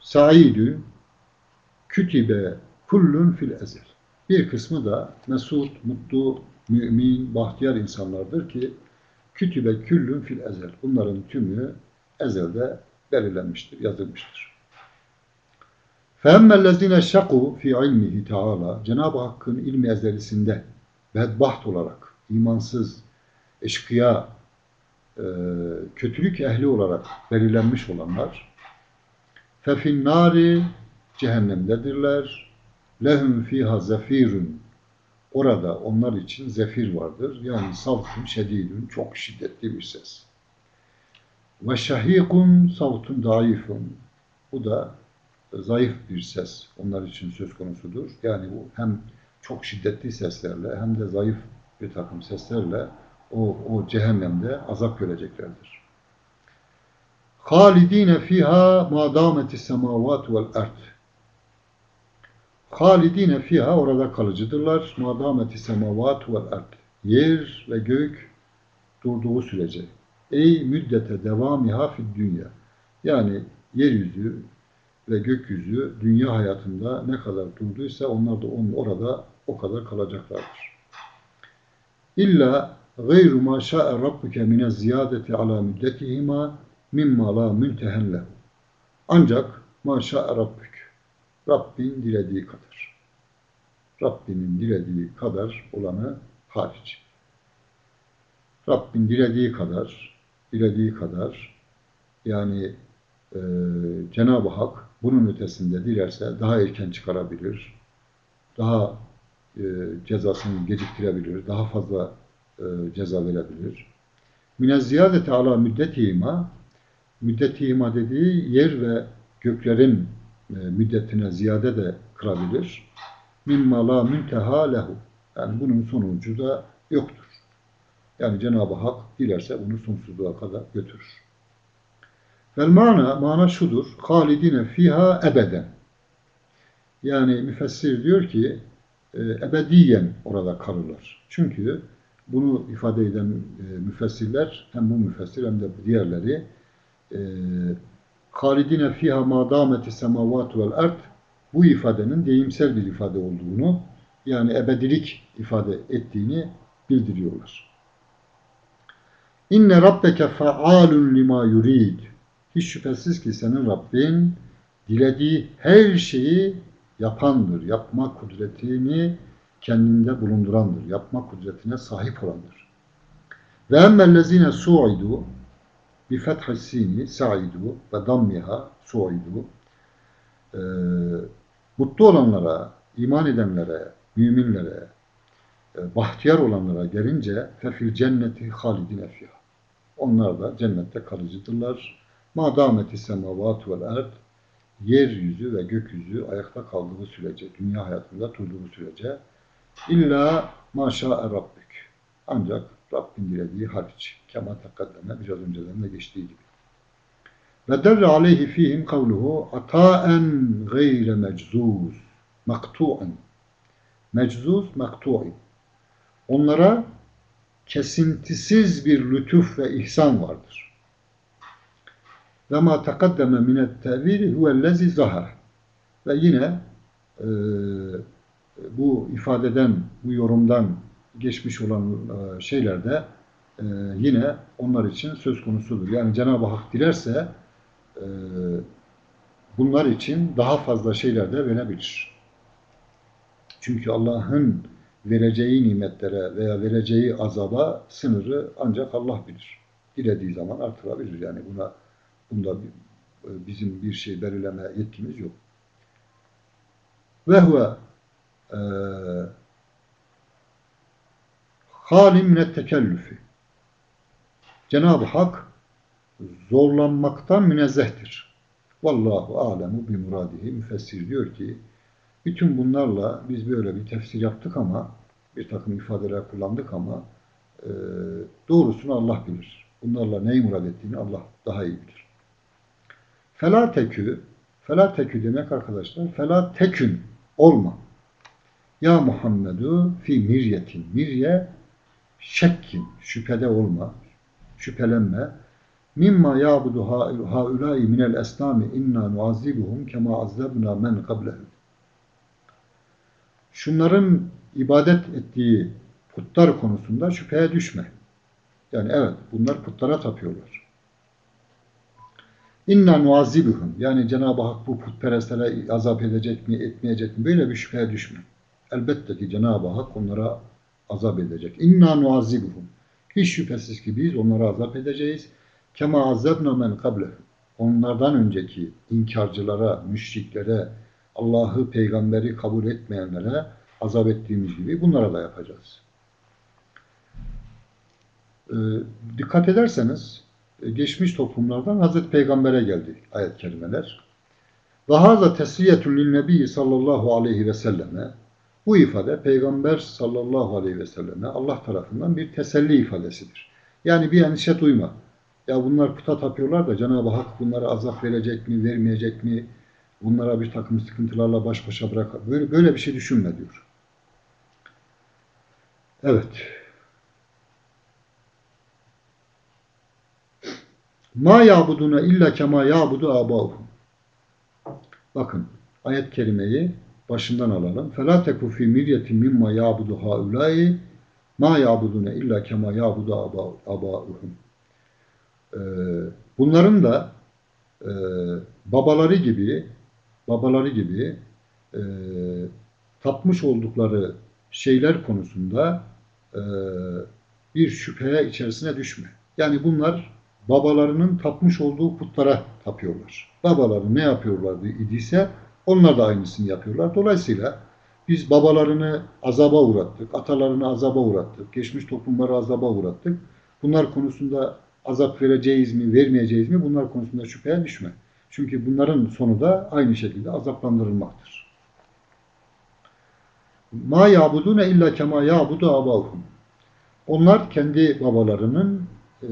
saidün kütibe kullun fil ezel. Bir kısmı da mesut, mutlu, mümin, bahtiyar insanlardır ki kütübe küllün fil ezel. Bunların tümü ezelde belirlenmiştir, yazılmıştır. فَاَمَّا şaku fi ilmihi Teala Cenab-ı Hakk'ın ilmi ezelisinde bedbaht olarak, imansız, eşkıya, e, kötülük ehli olarak belirlenmiş olanlar fefin nari cehennemdedirler lehum fiha zefirun orada onlar için zefir vardır. Yani savtun şedidun çok şiddetli bir ses. Ve şahikun savtun daifun bu da zayıf bir ses onlar için söz konusudur. Yani bu hem çok şiddetli seslerle hem de zayıf bir takım seslerle o, o cehennemde azap göreceklerdir. Halidine fiha ma dameti semavat vel ard. Halidine fiha orada kalıcıdırlar. Ma dameti semavat vel ard. Yer ve gök durduğu sürece. Ey müddete devamiha fid dünya. Yani yeryüzü ve gökyüzü dünya hayatında ne kadar durduysa onlar da onun orada o kadar kalacaklardır. İlla gayru ma şa'e rabbuke mine ziyadeti ala müddetihima mimma la müntehen lehu. Ancak ma şa'e rabbük. Rabbin dilediği kadar. Rabbinin dilediği kadar olanı hariç. Rabbin dilediği kadar, dilediği kadar yani e, Cenab-ı Hak bunun ötesinde dilerse daha erken çıkarabilir, daha e, cezasını geciktirebilir, daha fazla e, ceza verebilir. Mine ziyadete ala müddetihima müddetihima dediği yer ve göklerin müddetine ziyade de kırabilir. Mimma la münteha lehu. Yani bunun sonucu da yoktur. Yani Cenab-ı Hak dilerse bunu sonsuzluğa kadar götürür. Vel mana, mana şudur. Halidine fiha ebeden. Yani müfessir diyor ki e, ebediyen orada kalırlar. Çünkü bunu ifade eden e, müfessirler hem bu müfessir hem de diğerleri e, halidine fiha ma dameti semavat vel ard bu ifadenin deyimsel bir ifade olduğunu yani ebedilik ifade ettiğini bildiriyorlar. İnne rabbeke faalun lima yurid. Hiç şüphesiz ki senin Rabbin dilediği her şeyi yapandır. Yapma kudretini kendinde bulundurandır. Yapma kudretine sahip olandır. Ve emmellezine su'idu bi fethissini sa'idu ve dammiha su'idu ee, mutlu olanlara, iman edenlere, müminlere, e, bahtiyar olanlara gelince fefil cenneti halidine fiha. Onlar da cennette kalıcıdırlar. Ma dameti semavat vel erd yeryüzü ve gökyüzü ayakta kaldığı sürece, dünya hayatında durduğu sürece illa maşa'e rabbük. Ancak Rabbin dilediği hariç. Kema tekaddeme biraz önceden de geçtiği gibi. Ve derre aleyhi fihim kavluhu ataen gayre meczuz maktu'en meczuz maktu'in onlara kesintisiz bir lütuf ve ihsan vardır. Ve ma tekaddeme minet tevili huvellezi zahar. Ve yine e, bu ifadeden, bu yorumdan geçmiş olan e, şeylerde e, yine onlar için söz konusudur. Yani Cenab-ı Hak dilerse e, bunlar için daha fazla şeyler de verebilir. Çünkü Allah'ın vereceği nimetlere veya vereceği azaba sınırı ancak Allah bilir. Dilediği zaman artırabilir. Yani buna bunda bizim bir şey belirleme yetkimiz yok. Ve huve e, halim minet tekellüfi. Cenab-ı Hak zorlanmaktan münezzehtir. Vallahu alemu bi muradihi. Müfessir diyor ki bütün bunlarla biz böyle bir tefsir yaptık ama bir takım ifadeler kullandık ama e, doğrusunu Allah bilir. Bunlarla neyi murad ettiğini Allah daha iyi bilir. Fela tekü, fela tekü demek arkadaşlar, fela tekün olma. Ya Muhammedu fi miryetin. Mirye şekkin, şüphede olma, şüphelenme. Mimma ya'budu haulâi minel esnâmi inna nuazibuhum kema azzebna men kablehum. Şunların ibadet ettiği putlar konusunda şüpheye düşme. Yani evet bunlar putlara tapıyorlar. İnna nuazibuhum. Yani Cenab-ı Hak bu putperestlere azap edecek mi, etmeyecek mi? Böyle bir şüpheye düşme. Elbette ki Cenab-ı Hak onlara azap edecek. İnna nuazibuhum. Hiç şüphesiz ki biz onlara azap edeceğiz. Kema azabna men kable. Onlardan önceki inkarcılara, müşriklere, Allah'ı, peygamberi kabul etmeyenlere azap ettiğimiz gibi bunlara da yapacağız. Ee, dikkat ederseniz e, geçmiş toplumlardan Hazreti Peygamber'e geldi ayet kelimeler. Ve haza tesliyetun lil sallallahu aleyhi ve selleme bu ifade Peygamber sallallahu aleyhi ve selleme Allah tarafından bir teselli ifadesidir. Yani bir endişe duyma. Ya bunlar puta tapıyorlar da Cenab-ı Hak bunlara azap verecek mi, vermeyecek mi? Bunlara bir takım sıkıntılarla baş başa bırak. Böyle, böyle bir şey düşünme diyor. Evet. Ma yabuduna illa kema yabudu abahum. Bakın ayet kerimeyi başından alalım. فَلَا تَكُ فِي مِرْيَةٍ مِمَّا يَعْبُدُ هَؤُلَاءِ مَا يَعْبُدُونَ اِلَّا كَمَا يَعْبُدُ آبَاؤُهُمْ Bunların da e, babaları gibi babaları gibi e, tapmış oldukları şeyler konusunda e, bir şüpheye içerisine düşme. Yani bunlar babalarının tapmış olduğu putlara tapıyorlar. Babaları ne yapıyorlardı idiyse onlar da aynısını yapıyorlar. Dolayısıyla biz babalarını azaba uğrattık, atalarını azaba uğrattık, geçmiş toplumları azaba uğrattık. Bunlar konusunda azap vereceğiz mi, vermeyeceğiz mi bunlar konusunda şüpheye düşme. Çünkü bunların sonu da aynı şekilde azaplandırılmaktır. Ma yabudune illa kema yabudu abahum. Onlar kendi babalarının e,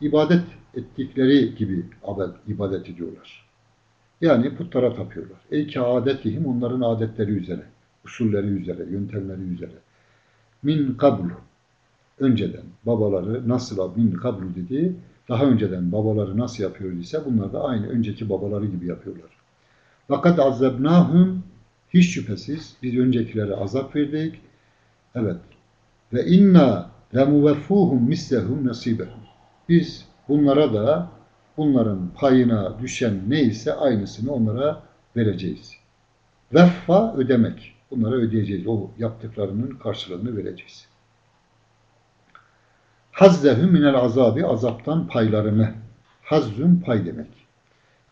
ibadet ettikleri gibi ibadet ediyorlar. Yani putlara tapıyorlar. Ey ki adetihim onların adetleri üzere, usulleri üzere, yöntemleri üzere. Min kablu önceden babaları nasıl min kablu dedi, daha önceden babaları nasıl yapıyor ise bunlar da aynı önceki babaları gibi yapıyorlar. Fakat azabnahum hiç şüphesiz biz öncekilere azap verdik. Evet. Ve inna lemuveffuhum mislehum nasibehum. Biz bunlara da bunların payına düşen neyse aynısını onlara vereceğiz. Veffa ödemek. Bunlara ödeyeceğiz. O yaptıklarının karşılığını vereceğiz. Hazzehü minel azabi azaptan paylarını. Hazzün pay demek.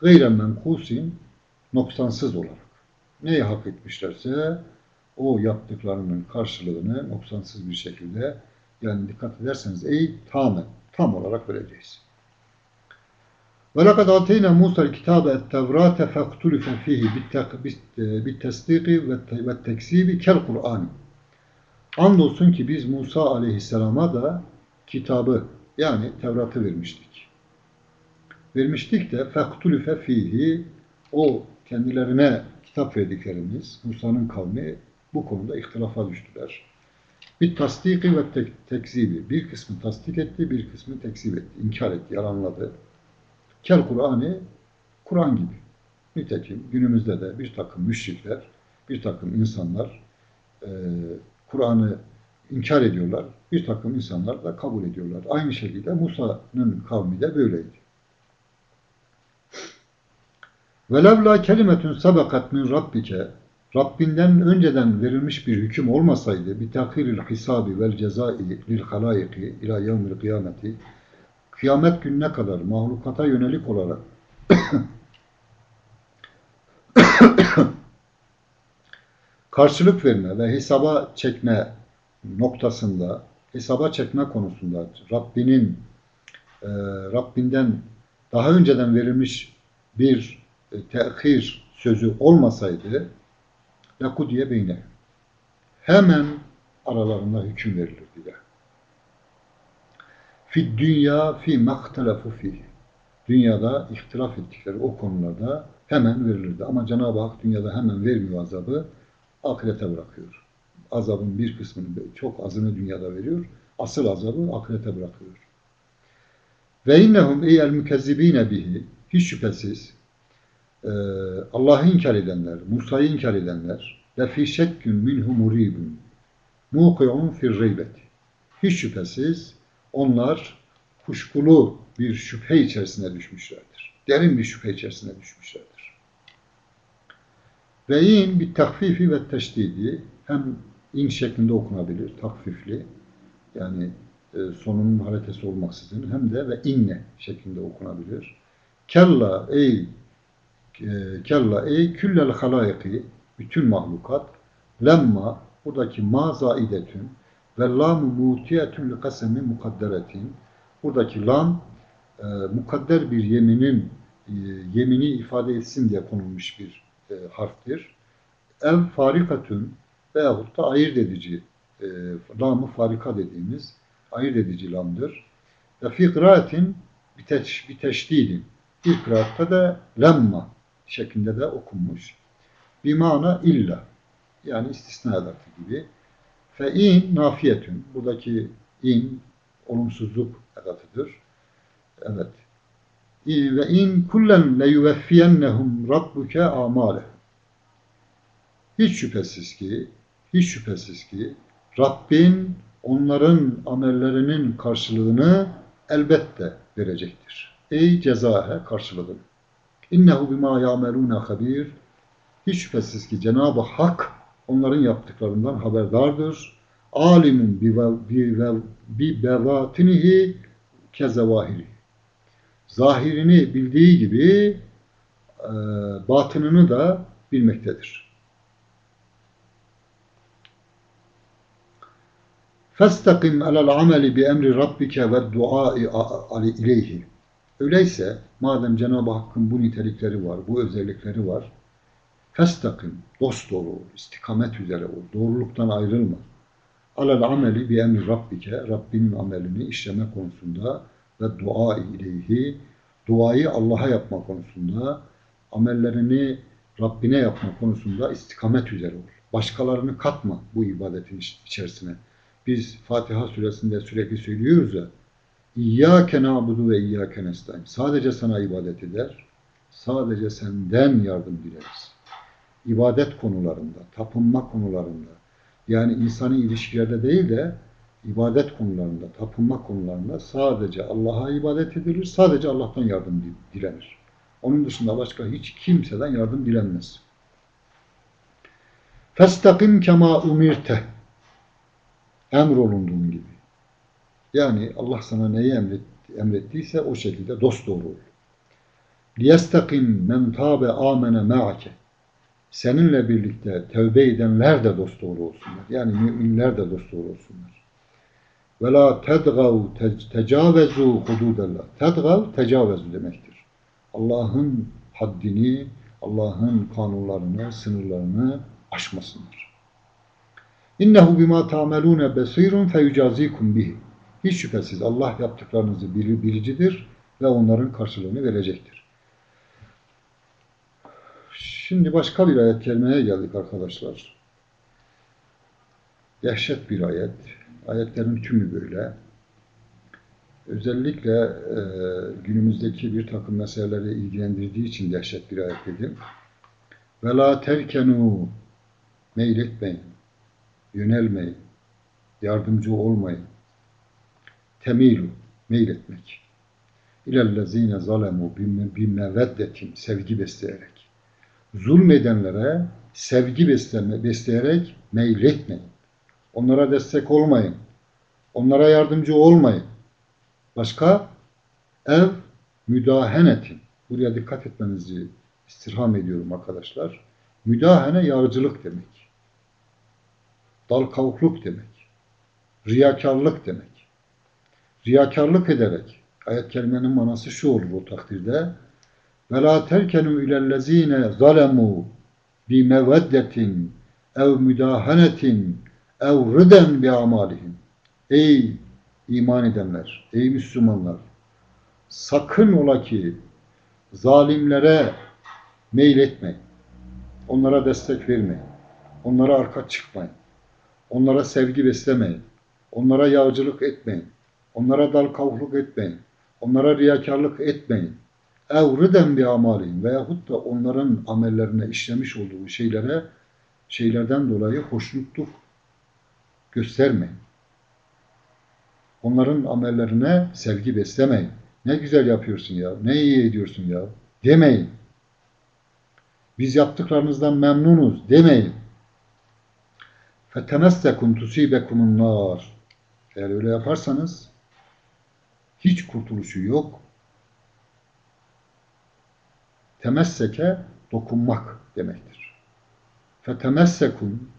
Gayren menkusin noksansız olarak. Neyi hak etmişlerse o yaptıklarının karşılığını noksansız bir şekilde yani dikkat ederseniz ey tamamen tam olarak vereceğiz. وَلَقَدْ آتَيْنَا مُوسَى الْكِتَابَ التَّوْرَاتَ فَاَقْتُلِفَ ف۪يهِ بِالتَّسْدِيقِ وَالتَّكْسِيبِ كَالْقُرْآنِ Andolsun ki biz Musa aleyhisselama da kitabı yani Tevrat'ı vermiştik. Vermiştik de فَاقْتُلِفَ fihi o kendilerine kitap verdiklerimiz Musa'nın kavmi bu konuda ihtilafa düştüler. Bir tasdiki ve tek, tekzibi. Bir kısmı tasdik etti, bir kısmı tekzip etti, inkar etti, yalanladı. Kel Kur'an'ı Kur'an gibi. Nitekim günümüzde de bir takım müşrikler, bir takım insanlar e, Kur'an'ı inkar ediyorlar. Bir takım insanlar da kabul ediyorlar. Aynı şekilde Musa'nın kavmi de böyleydi. Velevla kelimetun sabakat min rabbike Rabbinden önceden verilmiş bir hüküm olmasaydı bir tahiril hisabi vel cezai lil halayiki ila yevmil kıyameti kıyamet gününe kadar mahlukata yönelik olarak karşılık verme ve hesaba çekme noktasında, hesaba çekme konusunda Rabbinin e, Rabbinden daha önceden verilmiş bir e, tehir sözü olmasaydı lakudiye beyne hemen aralarında hüküm verilirdi de. Fi dünya fi mahtelafu fi. Dünyada ihtilaf ettikleri o konularda hemen verilirdi. Ama Cenab-ı Hak dünyada hemen vermiyor azabı, ahirete bırakıyor. Azabın bir kısmını, çok azını dünyada veriyor. Asıl azabı ahirete bırakıyor. Ve innehum eyyel mükezzibine bihi hiç şüphesiz e, Allah'ı inkar edenler, Musa'yı inkar edenler ve fi şekkün minhu muribun muqi'un fir reybeti hiç şüphesiz onlar kuşkulu bir şüphe içerisine düşmüşlerdir. Derin bir şüphe içerisine düşmüşlerdir. Ve in bir takfifi ve teşdidi hem in şeklinde okunabilir, takfifli yani e, sonunun harekesi olmaksızın hem de ve inne şeklinde okunabilir. Kella ey e, kella ey küllel halayiki bütün mahlukat lemma buradaki ma zaidetün ve lamu mutiyetün li kasemi mukadderetin buradaki lam e, mukadder bir yeminin e, yemini ifade etsin diye konulmuş bir e, harftir. El farikatün veyahut da ayırt edici e, lamı farika dediğimiz ayırt edici lamdır. Ve fi kıraatin biteşdidin bir kıraatta da lemma şeklinde de okunmuş. Bimana illa yani istisna edatı gibi. Fe in nafiyetün buradaki in olumsuzluk edatıdır. Evet. Ve in kullen le yuveffiyennehum rabbuke amale. Hiç şüphesiz ki, hiç şüphesiz ki Rabbin onların amellerinin karşılığını elbette verecektir. Ey cezahe karşılığını. İnnehu bima ya'melûne habir. Hiç şüphesiz ki Cenab-ı Hak onların yaptıklarından haberdardır. Alimun bi bevatinihi kezevahiri. Zahirini bildiği gibi e, batınını da bilmektedir. Ameli bi emri rabbike ve duai ileyhi. Öyleyse madem Cenab-ı Hakk'ın bu nitelikleri var, bu özellikleri var, festakim, dost ol, istikamet üzere ol, doğruluktan ayrılma. Alel ameli bi emri rabbike, Rabbinin amelini işleme konusunda ve dua ileyhi, duayı Allah'a yapma konusunda, amellerini Rabbine yapma konusunda istikamet üzere ol. Başkalarını katma bu ibadetin içerisine. Biz Fatiha suresinde sürekli söylüyoruz ya, İyyâke na'budu ve iyyâke nestaîn. Sadece sana ibadet eder, sadece senden yardım dileriz. İbadet konularında, tapınma konularında, yani insani ilişkilerde değil de ibadet konularında, tapınma konularında sadece Allah'a ibadet edilir, sadece Allah'tan yardım dilenir. Onun dışında başka hiç kimseden yardım dilenmez. Festakim kema umirte emrolunduğun gibi. Yani Allah sana neyi emret, emrettiyse o şekilde dost doğru ol. Liyestakim men tabe amene ma'ake. Seninle birlikte tövbe edenler de dost doğru olsunlar. Yani müminler de dost doğru olsunlar. Ve la tedgav tecavezu hududellah. Tedgav tecavezu demektir. Allah'ın haddini, Allah'ın kanunlarını, sınırlarını aşmasınlar. İnnehu bima ta'melune besirun feyucazikum bihi. Hiç şüphesiz Allah yaptıklarınızı bilicidir ve onların karşılığını verecektir. Şimdi başka bir ayet kelimeye geldik arkadaşlar. Dehşet bir ayet. Ayetlerin tümü böyle. Özellikle e, günümüzdeki bir takım meseleleri ilgilendirdiği için dehşet bir ayet dedim. Ve la terkenu meyletmeyin, yönelmeyin, yardımcı olmayın. Temilu, meyletmek. İlellezine zalemu bimeveddetin, sevgi besleyerek. Zulmedenlere sevgi besleme, besleyerek meyletmeyin. Onlara destek olmayın. Onlara yardımcı olmayın. Başka? Ev müdahenetin. Buraya dikkat etmenizi istirham ediyorum arkadaşlar. Müdahene yarıcılık demek. Dal kavukluk demek. Riyakarlık demek. Riyakarlık ederek. Ayet kelimenin manası şu olur o takdirde. Ve la terkenu ilellezine zalemu bi meveddetin ev müdahanetin ev rıden bi amalihim. Ey iman edenler, ey Müslümanlar, sakın ola ki zalimlere meyletmeyin. Onlara destek vermeyin. Onlara arka çıkmayın. Onlara sevgi beslemeyin. Onlara yağcılık etmeyin. Onlara dal kavukluk etmeyin. Onlara riyakarlık etmeyin Evriden bir amalin veyahut da onların amellerine işlemiş olduğu şeylere şeylerden dolayı hoşnutluk göstermeyin. Onların amellerine sevgi beslemeyin. Ne güzel yapıyorsun ya, ne iyi ediyorsun ya demeyin. Biz yaptıklarınızdan memnunuz demeyin. فَتَمَسَّكُمْ تُسِيبَكُمُ النَّارِ Eğer öyle yaparsanız hiç kurtuluşu yok. Temesseke dokunmak demektir. Fetemessekun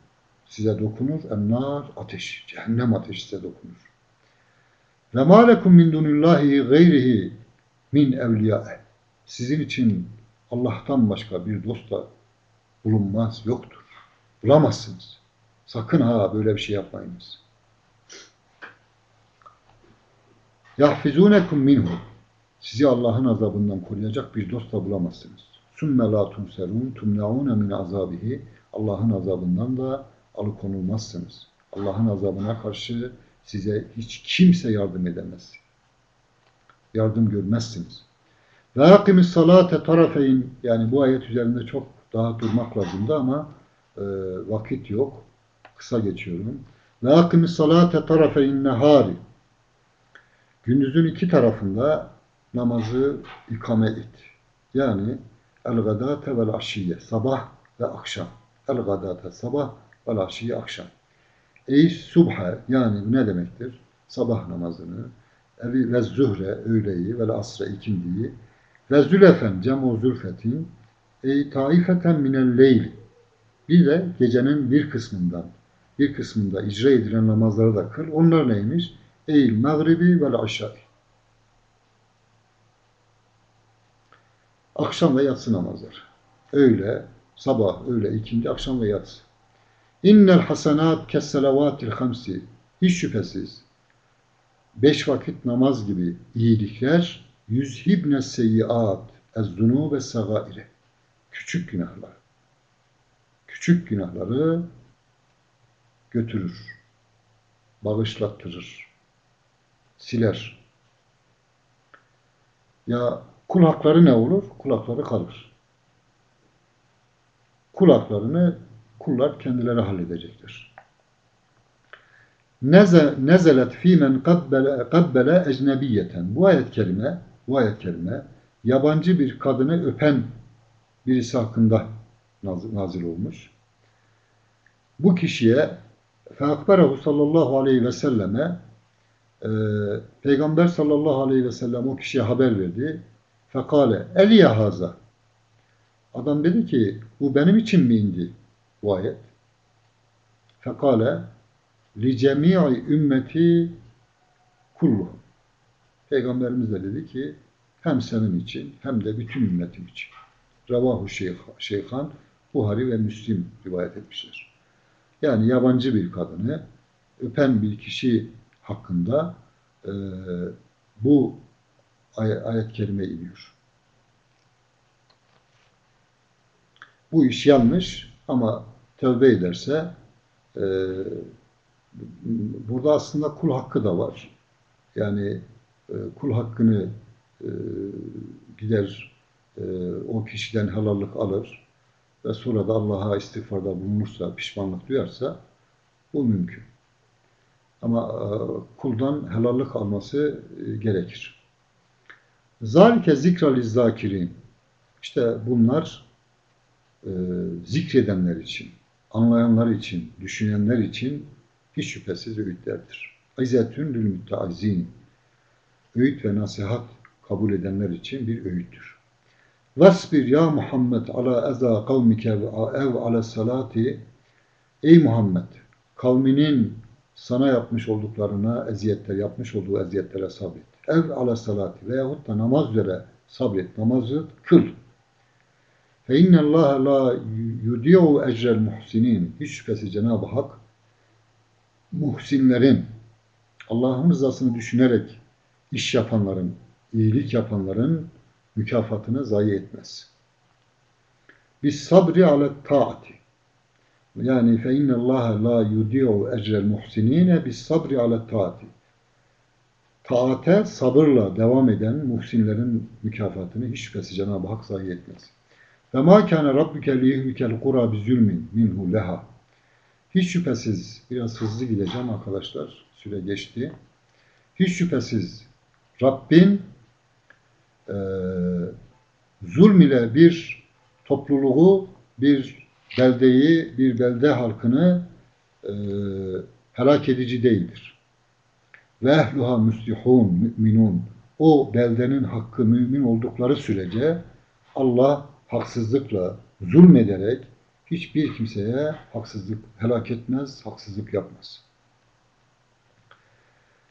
size dokunur. Ennar ateş. Cehennem ateşi size dokunur. Ve ma lekum min dunillahi gayrihi min evliyae. Sizin için Allah'tan başka bir dost da bulunmaz, yoktur. Bulamazsınız. Sakın ha böyle bir şey yapmayınız. Yahfizunekum minhu. Sizi Allah'ın azabından koruyacak bir dost da bulamazsınız. Sümme la tumserun tumnaune min azabihi. Allah'ın azabından da alıkonulmazsınız. Allah'ın azabına karşı size hiç kimse yardım edemez. Yardım görmezsiniz. Ve akimis salate tarafeyn yani bu ayet üzerinde çok daha durmak lazımdı ama e, vakit yok. Kısa geçiyorum. Ve akimis salate tarafeyn nehari Gündüzün iki tarafında namazı ikame et. Yani el-gadate vel aşiye. Sabah ve akşam. El-gadate sabah vel aşiye akşam. Ey subha yani ne demektir? Sabah namazını evi ve zühre öğleyi ve asre ikindiyi ve zülefen cemu zülfetin ey taifeten minel leyl bir de gecenin bir kısmından bir kısmında icra edilen namazları da kıl. Onlar neymiş? Eil mağribi vel aşağı. Akşam ve yatsı namazları. Öğle, sabah, öğle, ikindi, akşam ve yatsı. İnnel hasenat kesselavatil hamsi. Hiç şüphesiz beş vakit namaz gibi iyilikler yüzhibne seyyiat ez ve sagaire. Küçük günahlar. Küçük günahları götürür. Bağışlattırır. Siler. Ya kul hakları ne olur? Kul hakları kalır. Kul haklarını kullar kendileri halledecektir. Nezelet fîmen kabbele ecnebiyeten. Bu ayet kelime, bu ayet kelime yabancı bir kadını öpen birisi hakkında nazil olmuş. Bu kişiye feakberehu sallallahu aleyhi ve selleme e, Peygamber sallallahu aleyhi ve sellem o kişiye haber verdi. Fekale eliye haza. Adam dedi ki bu benim için mi indi bu ayet? Fekale li cemi'i ümmeti kullu. Peygamberimiz de dedi ki hem senin için hem de bütün ümmetim için. Ravahu Şeyh, Şeyhan Buhari ve Müslim rivayet etmişler. Yani yabancı bir kadını öpen bir kişi hakkında e, bu ay ayet kerime iniyor. Bu iş yanlış ama tövbe ederse e, burada aslında kul hakkı da var. Yani e, kul hakkını e, gider e, o kişiden helallik alır ve sonra da Allah'a istiğfarda bulunursa, pişmanlık duyarsa bu mümkün. Ama e, kuldan helallik alması e, gerekir. Zalike zikra zakirin. İşte bunlar e, zikredenler için, anlayanlar için, düşünenler için hiç şüphesiz öğütlerdir. İzzetün lil müteazzin. Öğüt ve nasihat kabul edenler için bir öğüttür. Vasbir ya Muhammed ala eza kavmike ev ala salati Ey Muhammed kavminin sana yapmış olduklarına eziyetler, yapmış olduğu eziyetlere sabret. Ev ala salati veyahut da namaz üzere sabret. Namazı kıl. Fe innallâhe la yudiyu ecrel muhsinin. Hiç şüphesiz Cenab-ı Hak muhsinlerin, Allah'ın rızasını düşünerek iş yapanların, iyilik yapanların mükafatını zayi etmez. Bis sabri ala taati. Yani fe innallaha la yudiyu ecrel muhsinine bis sabri ala taati. Taate sabırla devam eden muhsinlerin mükafatını hiç şüphesiz Cenab-ı Hak zayi etmez. Ve ma kana rabbuke liyehlikel kura bi zulmin minhu leha. Hiç şüphesiz biraz hızlı gideceğim arkadaşlar. Süre geçti. Hiç şüphesiz Rabbin e, zulm ile bir topluluğu, bir beldeyi, bir belde halkını e, helak edici değildir Ve ehluha müslihun, müminun. O beldenin hakkı mümin oldukları sürece Allah haksızlıkla, zulmederek hiçbir kimseye haksızlık helak etmez, haksızlık yapmaz.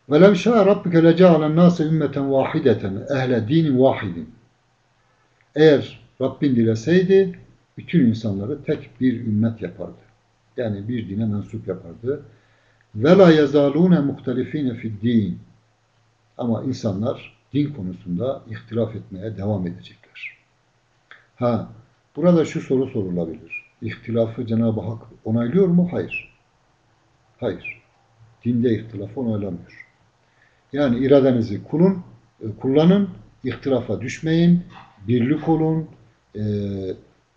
وَلَوْ شَاءَ رَبِّكَ لَجَعَلَ النَّاسَ اُمَّةً وَاحِدَةً اَهْلَ دِينٍ وَاحِدٍ Eğer Rabbin dileseydi, bütün insanları tek bir ümmet yapardı. Yani bir dine mensup yapardı. Ve la yazalune muhtelifine fid din. Ama insanlar din konusunda ihtilaf etmeye devam edecekler. Ha, burada şu soru sorulabilir. İhtilafı Cenab-ı Hak onaylıyor mu? Hayır. Hayır. Dinde ihtilafı onaylamıyor. Yani iradenizi kulun, e, kullanın, ihtilafa düşmeyin, birlik olun, e,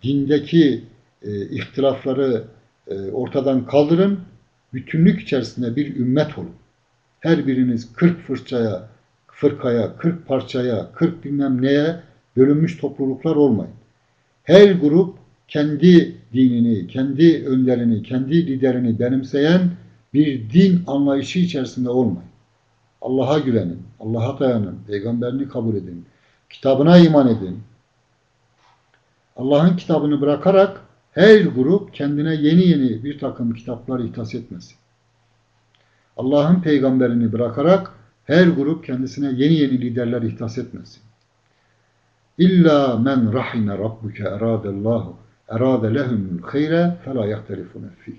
dindeki e, ihtilafları e, ortadan kaldırın, bütünlük içerisinde bir ümmet olun. Her biriniz 40 fırçaya, fırkaya, 40 parçaya, 40 bilmem neye bölünmüş topluluklar olmayın. Her grup kendi dinini, kendi önlerini, kendi liderini benimseyen bir din anlayışı içerisinde olmayın. Allah'a güvenin, Allah'a dayanın, peygamberini kabul edin, kitabına iman edin. Allah'ın kitabını bırakarak her grup kendine yeni yeni bir takım kitaplar ihtas etmesin. Allah'ın peygamberini bırakarak her grup kendisine yeni yeni liderler ihtas etmesin. İlla men rahime rabbuke eradellahu erade lehumul hayre fela yahtelifune fih.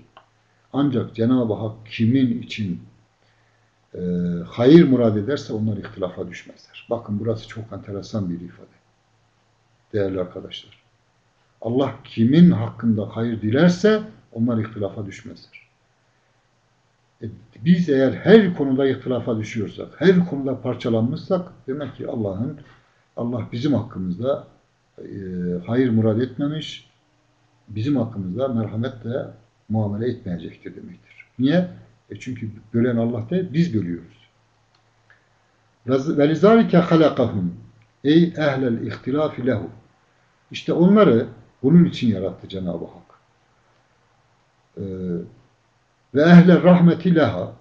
Ancak Cenab-ı Hak kimin için e, hayır murad ederse onlar ihtilafa düşmezler. Bakın burası çok enteresan bir ifade. Değerli arkadaşlar. Allah kimin hakkında hayır dilerse onlar ihtilafa düşmezler. E, biz eğer her konuda ihtilafa düşüyorsak, her konuda parçalanmışsak demek ki Allah'ın Allah bizim hakkımızda e, hayır murad etmemiş, bizim hakkımızda merhametle muamele etmeyecektir demektir. Niye? E çünkü bölen Allah değil, biz bölüyoruz. Lizalike halakahum ey ehlel ihtilafi lehu. İşte onları bunun için yarattı Cenab-ı Hak. Ee, ve ehle rahmeti leha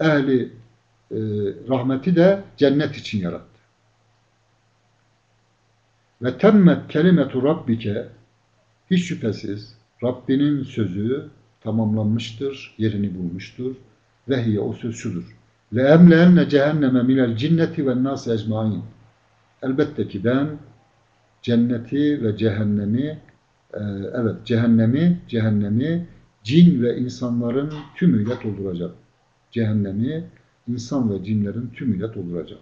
ehli e, rahmeti de cennet için yarattı. Ve temmet kelimetu rabbike hiç şüphesiz Rabbinin sözü tamamlanmıştır, yerini bulmuştur. Vehiye o söz şudur. Le emleenne cehenneme minel cinneti ve nâs ecmain. Elbette ki ben cenneti ve cehennemi e, evet cehennemi cehennemi cin ve insanların tümüyle dolduracak. Cehennemi insan ve cinlerin tümüyle dolduracak.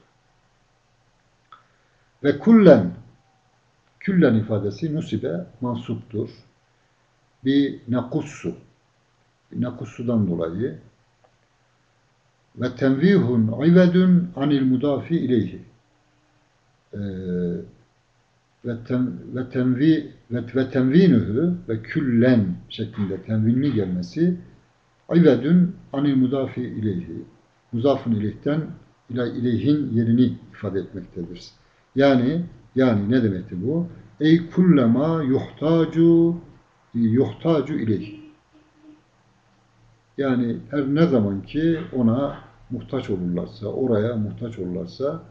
Ve kullen küllen ifadesi nusibe mansuptur. Bir nakussu nakussudan dolayı ve tenvihun ivedun anil mudafi ileyhi ee, ve, ten, ve tenvi ve, ve tenvinuhu ve küllen şeklinde tenvinli gelmesi ivedun anil mudafi ileyhi muzafın ileyhten ileyhin yerini ifade etmektedir. Yani yani ne demektir bu? Ey kullema yuhtacu yuhtacu ileyh. Yani her ne zaman ki ona muhtaç olurlarsa, oraya muhtaç olurlarsa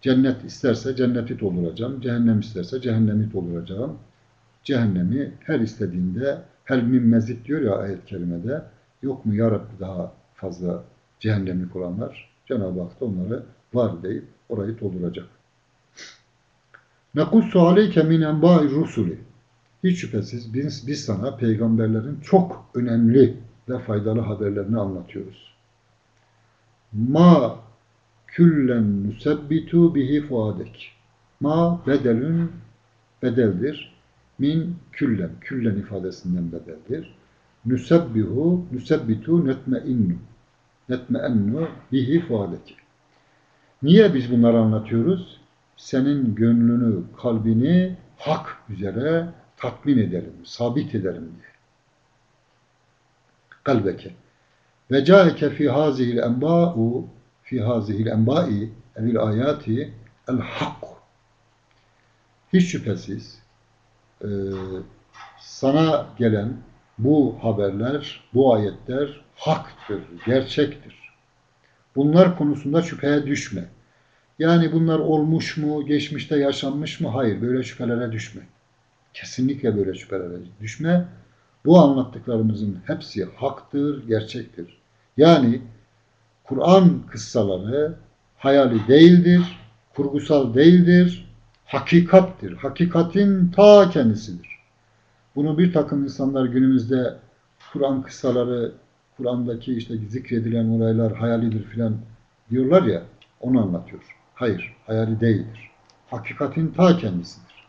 cennet isterse cenneti dolduracağım, cehennem isterse cehennemi dolduracağım. Cehennemi her istediğinde her min mezit diyor ya ayet-i kerimede yok mu ya Rabbi daha fazla cehennemlik olanlar Cenab-ı Hak da onları var deyip orayı dolduracak. Nekussu aleyke min enba'i rusuli hiç şüphesiz biz, biz sana peygamberlerin çok önemli ve faydalı haberlerini anlatıyoruz. Ma küllen nusebbitu bihi fuadek. Ma bedelün bedeldir. Min küllen, küllen ifadesinden bedeldir. Nusebbihu, nusebbitu netmeinnu. Netmeinnu bihi fuadek. Niye biz bunları anlatıyoruz? Senin gönlünü, kalbini hak üzere tatmin edelim, sabit edelim diye. Kalbeke. Ve caeke fi hazihil enba'u fi hazihil enba'i evil ayati el hak. Hiç şüphesiz e, sana gelen bu haberler, bu ayetler haktır, gerçektir. Bunlar konusunda şüpheye düşme. Yani bunlar olmuş mu, geçmişte yaşanmış mı? Hayır, böyle şüphelere düşme. Kesinlikle böyle şüphelere düşme. Bu anlattıklarımızın hepsi haktır, gerçektir. Yani Kur'an kıssaları hayali değildir, kurgusal değildir, hakikattir. Hakikatin ta kendisidir. Bunu bir takım insanlar günümüzde Kur'an kıssaları, Kur'an'daki işte zikredilen olaylar hayalidir filan diyorlar ya, onu anlatıyor. Hayır, hayali değildir. Hakikatin ta kendisidir.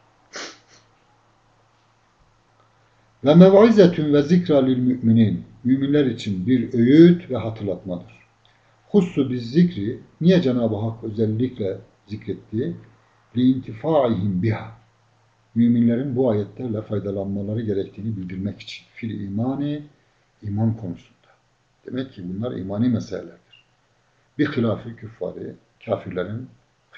Ve mev'izetün ve zikra lil müminin. Müminler için bir öğüt ve hatırlatmadır. Hussu biz zikri, niye Cenab-ı Hak özellikle zikretti? Li intifaihim biha. Müminlerin bu ayetlerle faydalanmaları gerektiğini bildirmek için. Fil imani, iman konusunda. Demek ki bunlar imani meselelerdir. Bir hilafı küffari, kafirlerin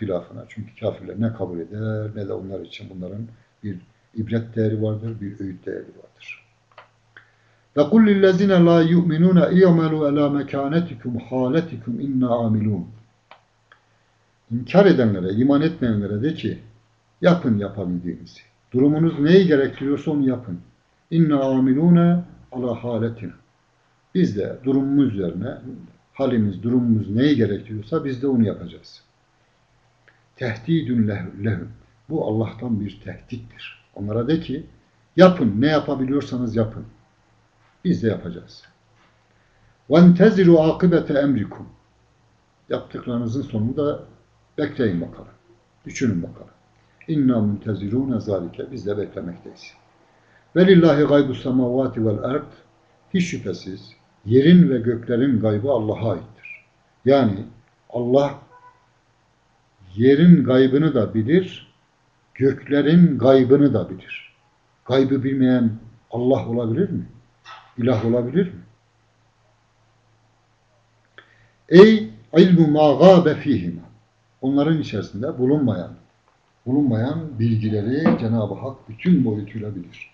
hilafına. Çünkü kafirler ne kabul eder ne de onlar için bunların bir ibret değeri vardır, bir öğüt değeri vardır. Ve kul lillezine la yu'minuna i'malu ala mekanetikum haletikum inna amilun. İnkar edenlere, iman etmeyenlere de ki yapın yapabildiğinizi. Durumunuz neyi gerektiriyorsa onu yapın. İnna amilune ala haletina. Biz de durumumuz üzerine halimiz, durumumuz neyi gerektiriyorsa biz de onu yapacağız. Tehdidün lehum. Bu Allah'tan bir tehdittir. Onlara de ki yapın ne yapabiliyorsanız yapın. Biz de yapacağız. وَانْتَزِرُوا akibete emrikum. Yaptıklarınızın sonunu da bekleyin bakalım. Düşünün bakalım. İnna muntezirûne zâlike. Biz de beklemekteyiz. Velillahi gaybu semavati vel ard. Hiç şüphesiz yerin ve göklerin gaybı Allah'a aittir. Yani Allah yerin gaybını da bilir, göklerin gaybını da bilir. Gaybı bilmeyen Allah olabilir mi? İlah olabilir mi? Ey ilmu ma gâbe fîhima. Onların içerisinde bulunmayan, bulunmayan bilgileri Cenab-ı Hak bütün boyutuyla bilir.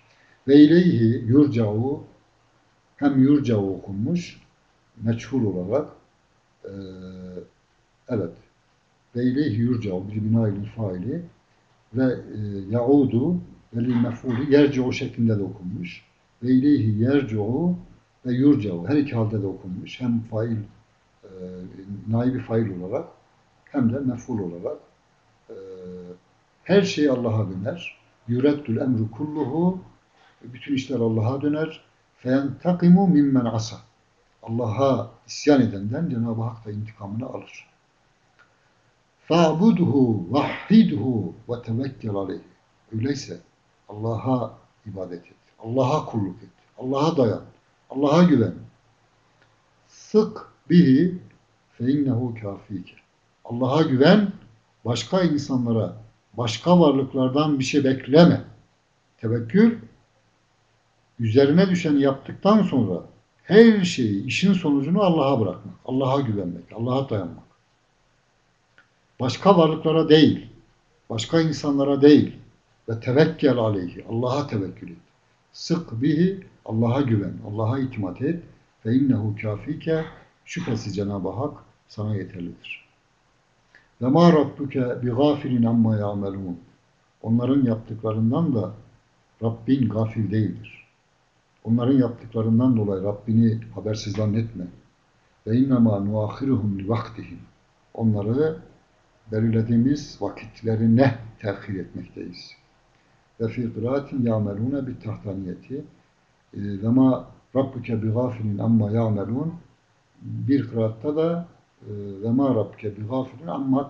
Ve ileyhi yurca'u hem yurca'u okunmuş meçhul olarak e, evet ve ileyhi yurca'u bir binailin faili ve e, yaudu ve lil mef'ulü yerci'u şeklinde de okunmuş. Ve ileyhi yerci'u ve yurca'u her iki halde de okunmuş. Hem fail e, naibi fail olarak hem de mef'ul olarak e, her şey Allah'a döner. Yüreddül emru kulluhu bütün işler Allah'a döner. Feyentakimu mimmen asa. Allah'a isyan edenden Cenab-ı Hak da intikamını alır. Fa'budhu vahhidhu ve tevekkel aleyh. Öyleyse Allah'a ibadet et. Allah'a kulluk et. Allah'a dayan. Allah'a güven. Sık bihi fe innehu kafike. Allah'a güven, başka insanlara, başka varlıklardan bir şey bekleme. Tevekkül, üzerine düşeni yaptıktan sonra Her şeyi, işin sonucunu Allah'a bırakmak, Allah'a güvenmek, Allah'a dayanmak. Başka varlıklara değil, başka insanlara değil ve tevekkel aleyhi, Allah'a tevekkül et. Sık bihi, Allah'a güven, Allah'a itimat et ve innehu kafike, şüphesiz Cenab-ı Hak sana yeterlidir. Ve ma rabbuke bi gafilin amma ya'melun. Onların yaptıklarından da Rabbin gafil değildir. Onların yaptıklarından dolayı Rabbini habersiz zannetme. Ve innema nuahiruhum li vaktihim. Onları belirlediğimiz vakitlerine terhir etmekteyiz. Ve fi kıraatin ya'melune bit tahtaniyeti. Ve ma rabbuke bi gafilin amma ya'melun. Bir kıraatta da e, ve ma rabbuke bi gafilin amma.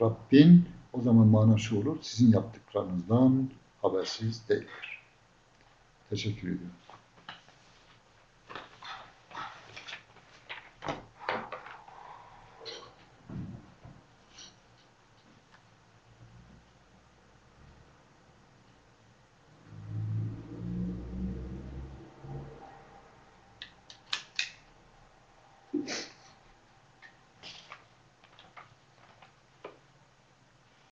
Rabbin o zaman mana şu olur, sizin yaptıklarınızdan habersiz değildir. Teşekkür ediyorum.